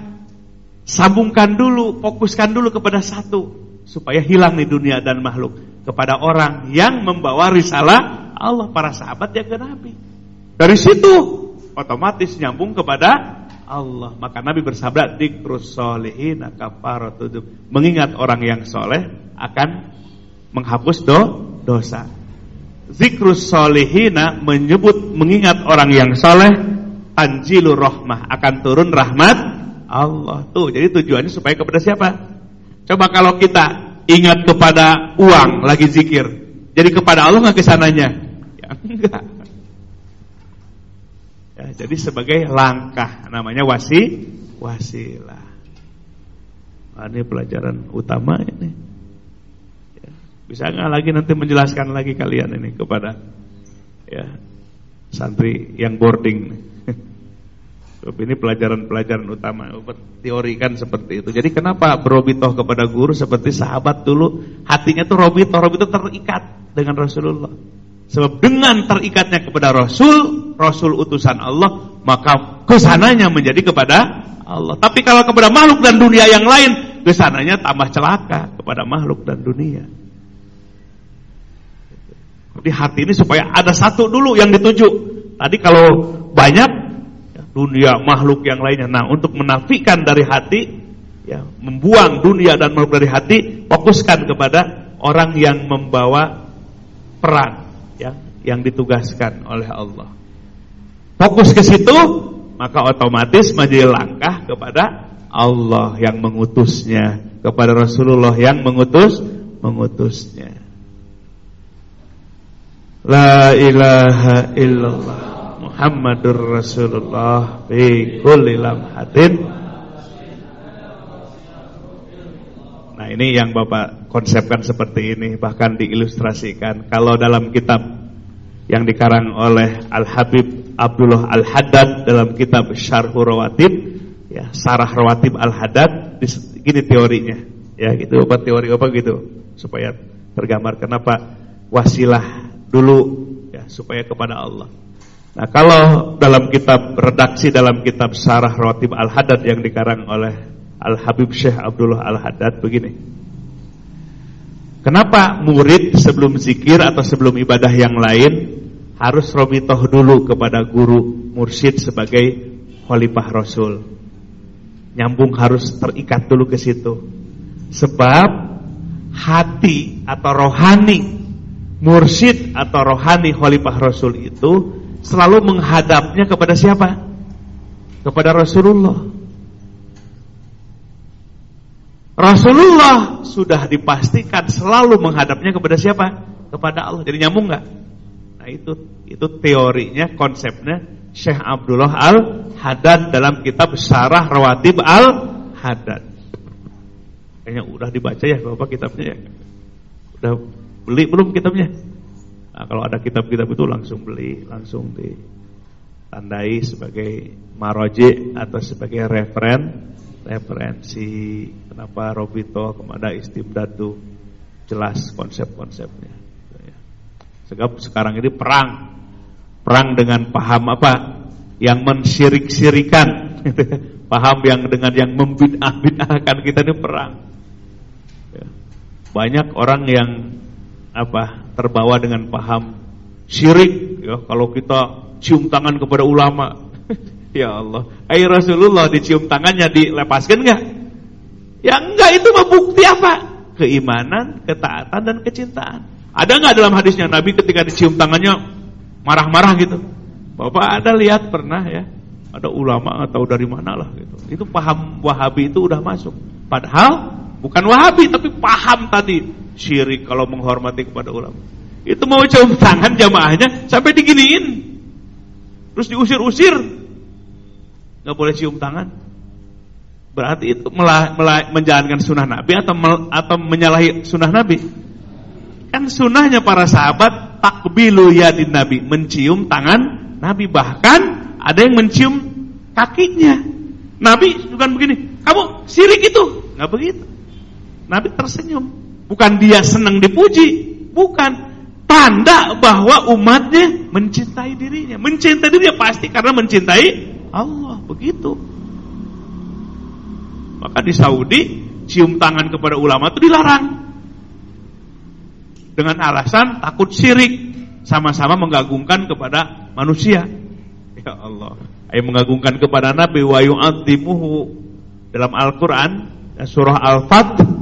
sambungkan dulu, fokuskan dulu kepada satu supaya hilang di dunia dan makhluk kepada orang yang membawa risalah Allah para sahabat yang ke Nabi. Dari situ otomatis nyambung kepada Allah. Maka Nabi bersabda dikrus solihin Mengingat orang yang soleh akan menghapus do, dosa. Zikrus solihina menyebut mengingat orang yang soleh Tanjilur rahmah akan turun rahmat Allah tuh jadi tujuannya supaya kepada siapa coba kalau kita ingat kepada uang lagi zikir. Jadi kepada Allah nggak ke sananya? Ya enggak. Ya, jadi sebagai langkah namanya wasi wasilah. Nah, ini pelajaran utama ini. Bisa nggak lagi nanti menjelaskan lagi kalian ini kepada ya santri yang boarding. Sebab ini pelajaran-pelajaran utama. Teorikan seperti itu. Jadi kenapa berobitoh kepada guru Seperti sahabat dulu? Hatinya tuh robitoh. Robitoh terikat dengan Rasulullah. Sebab dengan terikatnya kepada Rasul Rasul utusan Allah Maka ke sananya menjadi kepada Allah. Tapi kalau kepada makhluk dan dunia yang lain Ke sananya tambah celaka Kepada makhluk dan dunia. Jadi hati ini supaya ada satu dulu yang dituju. Tadi kalau banyak dunia makhluk yang lainnya. Nah, untuk menafikan dari hati, ya, membuang dunia dan makhluk dari hati, fokuskan kepada orang yang membawa peran, ya, yang ditugaskan oleh Allah. Fokus ke situ, maka otomatis menjadi langkah kepada Allah yang mengutusnya, kepada Rasulullah yang mengutus mengutusnya. La ilaha illallah. Muhammadur Rasulullah fi kulli lamhatin. Nah ini yang Bapak konsepkan seperti ini Bahkan diilustrasikan. Kalau dalam kitab yang dikarang oleh Al-Habib Abdullah Al-Haddad Dalam kitab Syarhu Rawatib ya, Sarah Rawatib Al-Haddad Gini teorinya. Ya gitu apa teori apa gitu? Supaya tergambar kenapa Wasilah dulu ya Supaya kepada Allah Nah kalau dalam kitab redaksi dalam kitab Sarah Rawatib Al-Haddad yang dikarang oleh Al-Habib Syekh Abdullah Al-Haddad begini. Kenapa murid sebelum zikir atau sebelum ibadah yang lain harus robitoh dulu kepada guru mursyid sebagai khalifah Rasul? Nyambung harus terikat dulu ke situ. Sebab hati atau rohani mursyid atau rohani khalifah Rasul itu selalu menghadapnya kepada siapa? Kepada Rasulullah. Rasulullah sudah dipastikan selalu menghadapnya kepada siapa? Kepada Allah. Jadi nyambung nggak? Nah itu itu teorinya, konsepnya Syekh Abdullah Al Haddad dalam kitab Syarah Rawatib Al Haddad. Kayaknya udah dibaca ya Bapak kitabnya ya. Udah beli belum kitabnya? Nah, kalau ada kitab-kitab itu langsung beli, langsung ditandai sebagai maroji atau sebagai referen, referensi kenapa Robito kepada istimdadu jelas konsep-konsepnya. Sebab sekarang ini perang, perang dengan paham apa? Yang mensirik-sirikan, paham yang dengan yang membid'ah-bid'ahkan kita ini perang. Ya. Banyak orang yang apa terbawa dengan paham syirik ya kalau kita cium tangan kepada ulama. Ya Allah air Rasulullah dicium tangannya dilepaskan enggak ya enggak itu bukti apa? Keimanan ketaatan dan kecintaan. Ada enggak dalam hadisnya Nabi ketika dicium tangannya marah-marah gitu? Bapak ada lihat pernah ya. Ada ulama atau dari mana lah gitu. Itu paham Wahabi itu udah masuk. Padahal bukan Wahabi tapi paham tadi syirik kalau menghormati kepada ulama. Itu mau cium tangan jamaahnya sampai diginiin. Terus diusir-usir. nggak boleh cium tangan. Berarti itu melah, melah, menjalankan sunnah Nabi atau atau menyalahi sunnah Nabi. Kan sunnahnya para sahabat takbilu yadin Nabi, mencium tangan Nabi bahkan ada yang mencium kakinya. Nabi bukan begini, kamu sirik itu, nggak begitu. Nabi tersenyum. Bukan dia senang dipuji, bukan tanda bahwa umatnya mencintai dirinya. Mencintai dirinya pasti karena mencintai Allah, begitu. Maka di Saudi cium tangan kepada ulama itu dilarang. Dengan alasan takut syirik, sama-sama mengagungkan kepada manusia. Ya Allah, ayo mengagungkan kepada Nabi wa yu'adzimuhu dalam Al-Qur'an surah Al-Fat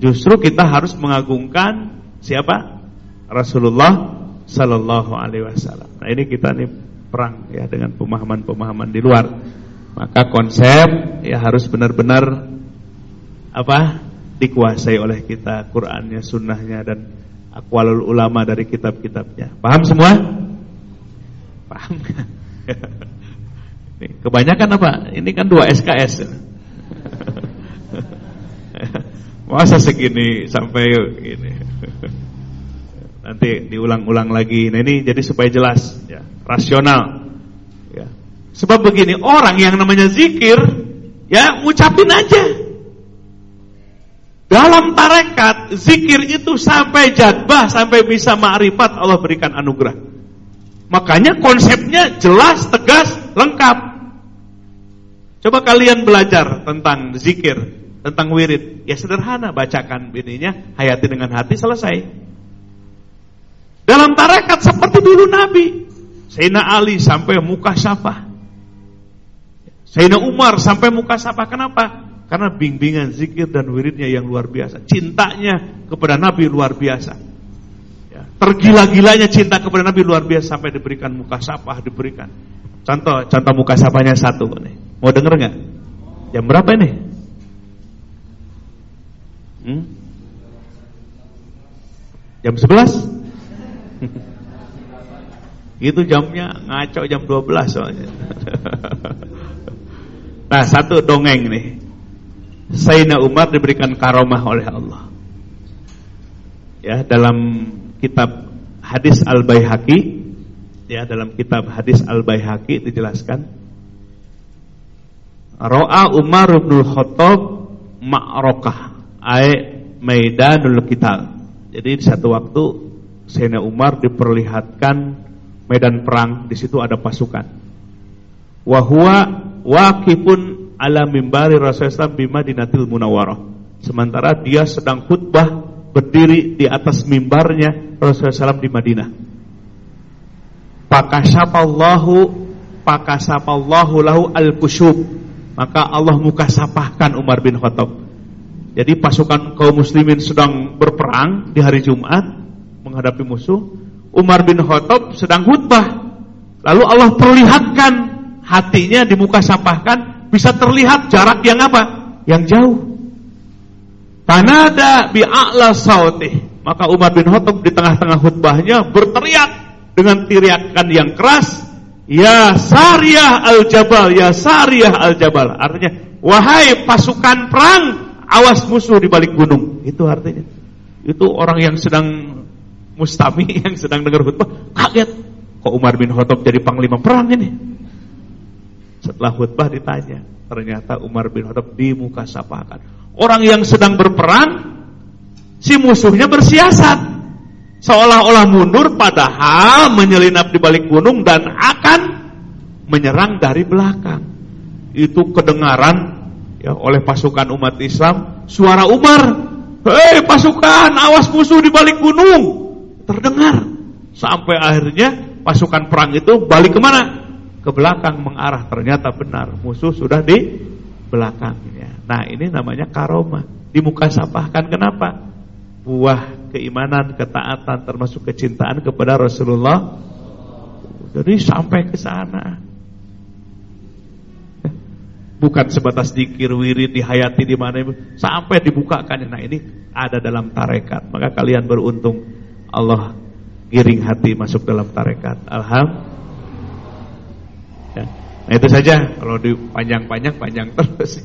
Justru kita harus mengagungkan siapa? Rasulullah sallallahu alaihi wasallam. Nah, ini kita nih perang ya dengan pemahaman-pemahaman di luar. Maka konsep ya harus benar-benar apa? dikuasai oleh kita Qur'annya, sunnahnya dan akwalul ulama dari kitab-kitabnya. Paham semua? Paham? Kebanyakan apa? Ini kan dua SKS. Masa segini sampai ini. Nanti diulang-ulang lagi. Nah ini jadi supaya jelas ya, rasional. Ya. Sebab begini, orang yang namanya zikir, ya ngucapin aja. Dalam tarekat, zikir itu sampai jadbah, sampai bisa ma'rifat Allah berikan anugerah. Makanya konsepnya jelas, tegas, lengkap. Coba kalian belajar tentang zikir, tentang wirid. Ya sederhana, bacakan bininya, hayati dengan hati, selesai. Dalam tarekat seperti dulu Nabi. Sayyidina Ali sampai muka syafah. Sayyidina Umar sampai muka syafah. Kenapa? Karena bimbingan zikir dan wiridnya yang luar biasa. Cintanya kepada Nabi luar biasa. Ya, tergila-gilanya cinta kepada Nabi luar biasa sampai diberikan muka sapah diberikan. Contoh contoh muka sapahnya satu nih. Mau denger nggak? Jam berapa ini? Hmm? Jam 11? Itu jamnya ngaco jam 12 soalnya. nah, satu dongeng nih. Sayyidina Umar diberikan karomah oleh Allah. Ya, dalam kitab hadis Al-Baihaqi ya dalam kitab hadis Al-Baihaqi dijelaskan Ro'a Umar bin Khattab ma'rokah ay maidanul qital. Jadi di satu waktu Sayyidina Umar diperlihatkan medan perang, di situ ada pasukan. Wa huwa waqifun ala mimbari Rasulullah bima dinatil munawwarah. Sementara dia sedang khutbah berdiri di atas mimbarnya Rasulullah SAW di Madinah. Pakasapallahu pakasapallahu lahu al-kusyub. Maka Allah mukasapahkan Umar bin Khattab. Jadi pasukan kaum muslimin sedang berperang di hari Jumat menghadapi musuh. Umar bin Khattab sedang khutbah. Lalu Allah perlihatkan hatinya di muka sapahkan bisa terlihat jarak yang apa? Yang jauh. Tanada bi'a'la sautih. Maka Umar bin Khattab di tengah-tengah khutbahnya berteriak dengan teriakan yang keras, "Ya Sariyah al-Jabal, ya Sariyah al-Jabal." Artinya, "Wahai pasukan perang, awas musuh di balik gunung." Itu artinya. Itu orang yang sedang mustami yang sedang dengar khutbah kaget. Kok Umar bin Khattab jadi panglima perang ini? Setelah khutbah ditanya, ternyata Umar bin Khattab di muka sapakan. Orang yang sedang berperang, si musuhnya bersiasat. Seolah-olah mundur padahal menyelinap di balik gunung dan akan menyerang dari belakang. Itu kedengaran ya oleh pasukan umat Islam, suara Umar, "Hei pasukan, awas musuh di balik gunung." Terdengar sampai akhirnya pasukan perang itu balik ke mana? ke belakang mengarah ternyata benar musuh sudah di belakangnya. Nah ini namanya karoma di muka sapahkan kenapa? Buah keimanan, ketaatan termasuk kecintaan kepada Rasulullah. Jadi sampai ke sana. Bukan sebatas dikir wirid dihayati di mana sampai dibukakan. Nah ini ada dalam tarekat. Maka kalian beruntung Allah giring hati masuk dalam tarekat. Alhamdulillah. Nah itu saja kalau dipanjang-panjang panjang terus.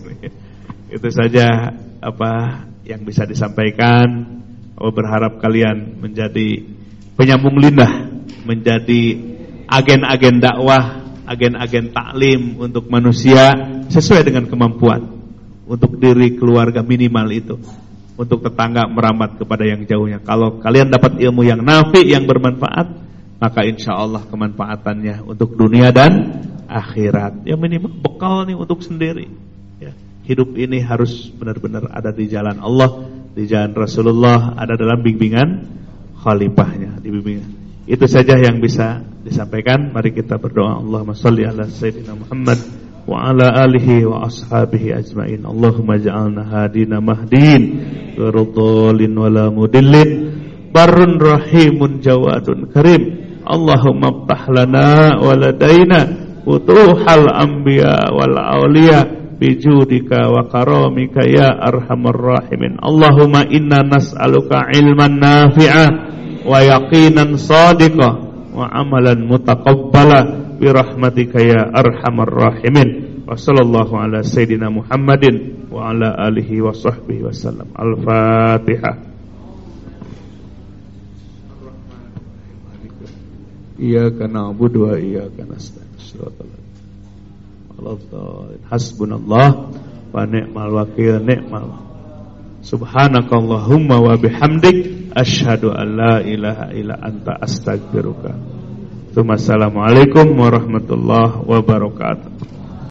Itu saja apa yang bisa disampaikan. Oh berharap kalian menjadi penyambung lidah, menjadi agen-agen dakwah, agen-agen taklim untuk manusia sesuai dengan kemampuan. Untuk diri keluarga minimal itu. Untuk tetangga merambat kepada yang jauhnya. Kalau kalian dapat ilmu yang nafi, yang bermanfaat, maka insya Allah kemanfaatannya untuk dunia dan akhirat. Yang minimal bekal nih untuk sendiri. Ya. Hidup ini harus benar-benar ada di jalan Allah, di jalan Rasulullah, ada dalam bimbingan khalifahnya, di bimbingan. Itu saja yang bisa disampaikan. Mari kita berdoa. Allahumma salli ala sayyidina Muhammad wa ala alihi wa ashabihi ajmain. Allahumma ja'alna hadina mahdin, ghairu wala mudillin, barun rahimun jawadun karim. Allahumma lana wa ladaina futuhal anbiya wal awliya bijudika wa karamika ya arhamar rahimin Allahumma inna nas'aluka ilman nafi'a wa yaqinan sadiqa. Wa amalan mutaqabbala. Bi rahmatika ya arhamar rahimin. Wa sallallahu ala sayidina Muhammadin wa ala alihi wa sahbihi wasallam al-fatihah Iyyaka na'budu wa iyyaka nasta'in. Siratal ladzina hasbunallah. Wa ni'mal wakil ni'mal Subhanakallahumma wa bihamdik asyhadu an la ilaha illa anta astaghfiruka. Assalamualaikum warahmatullahi wabarakatuh.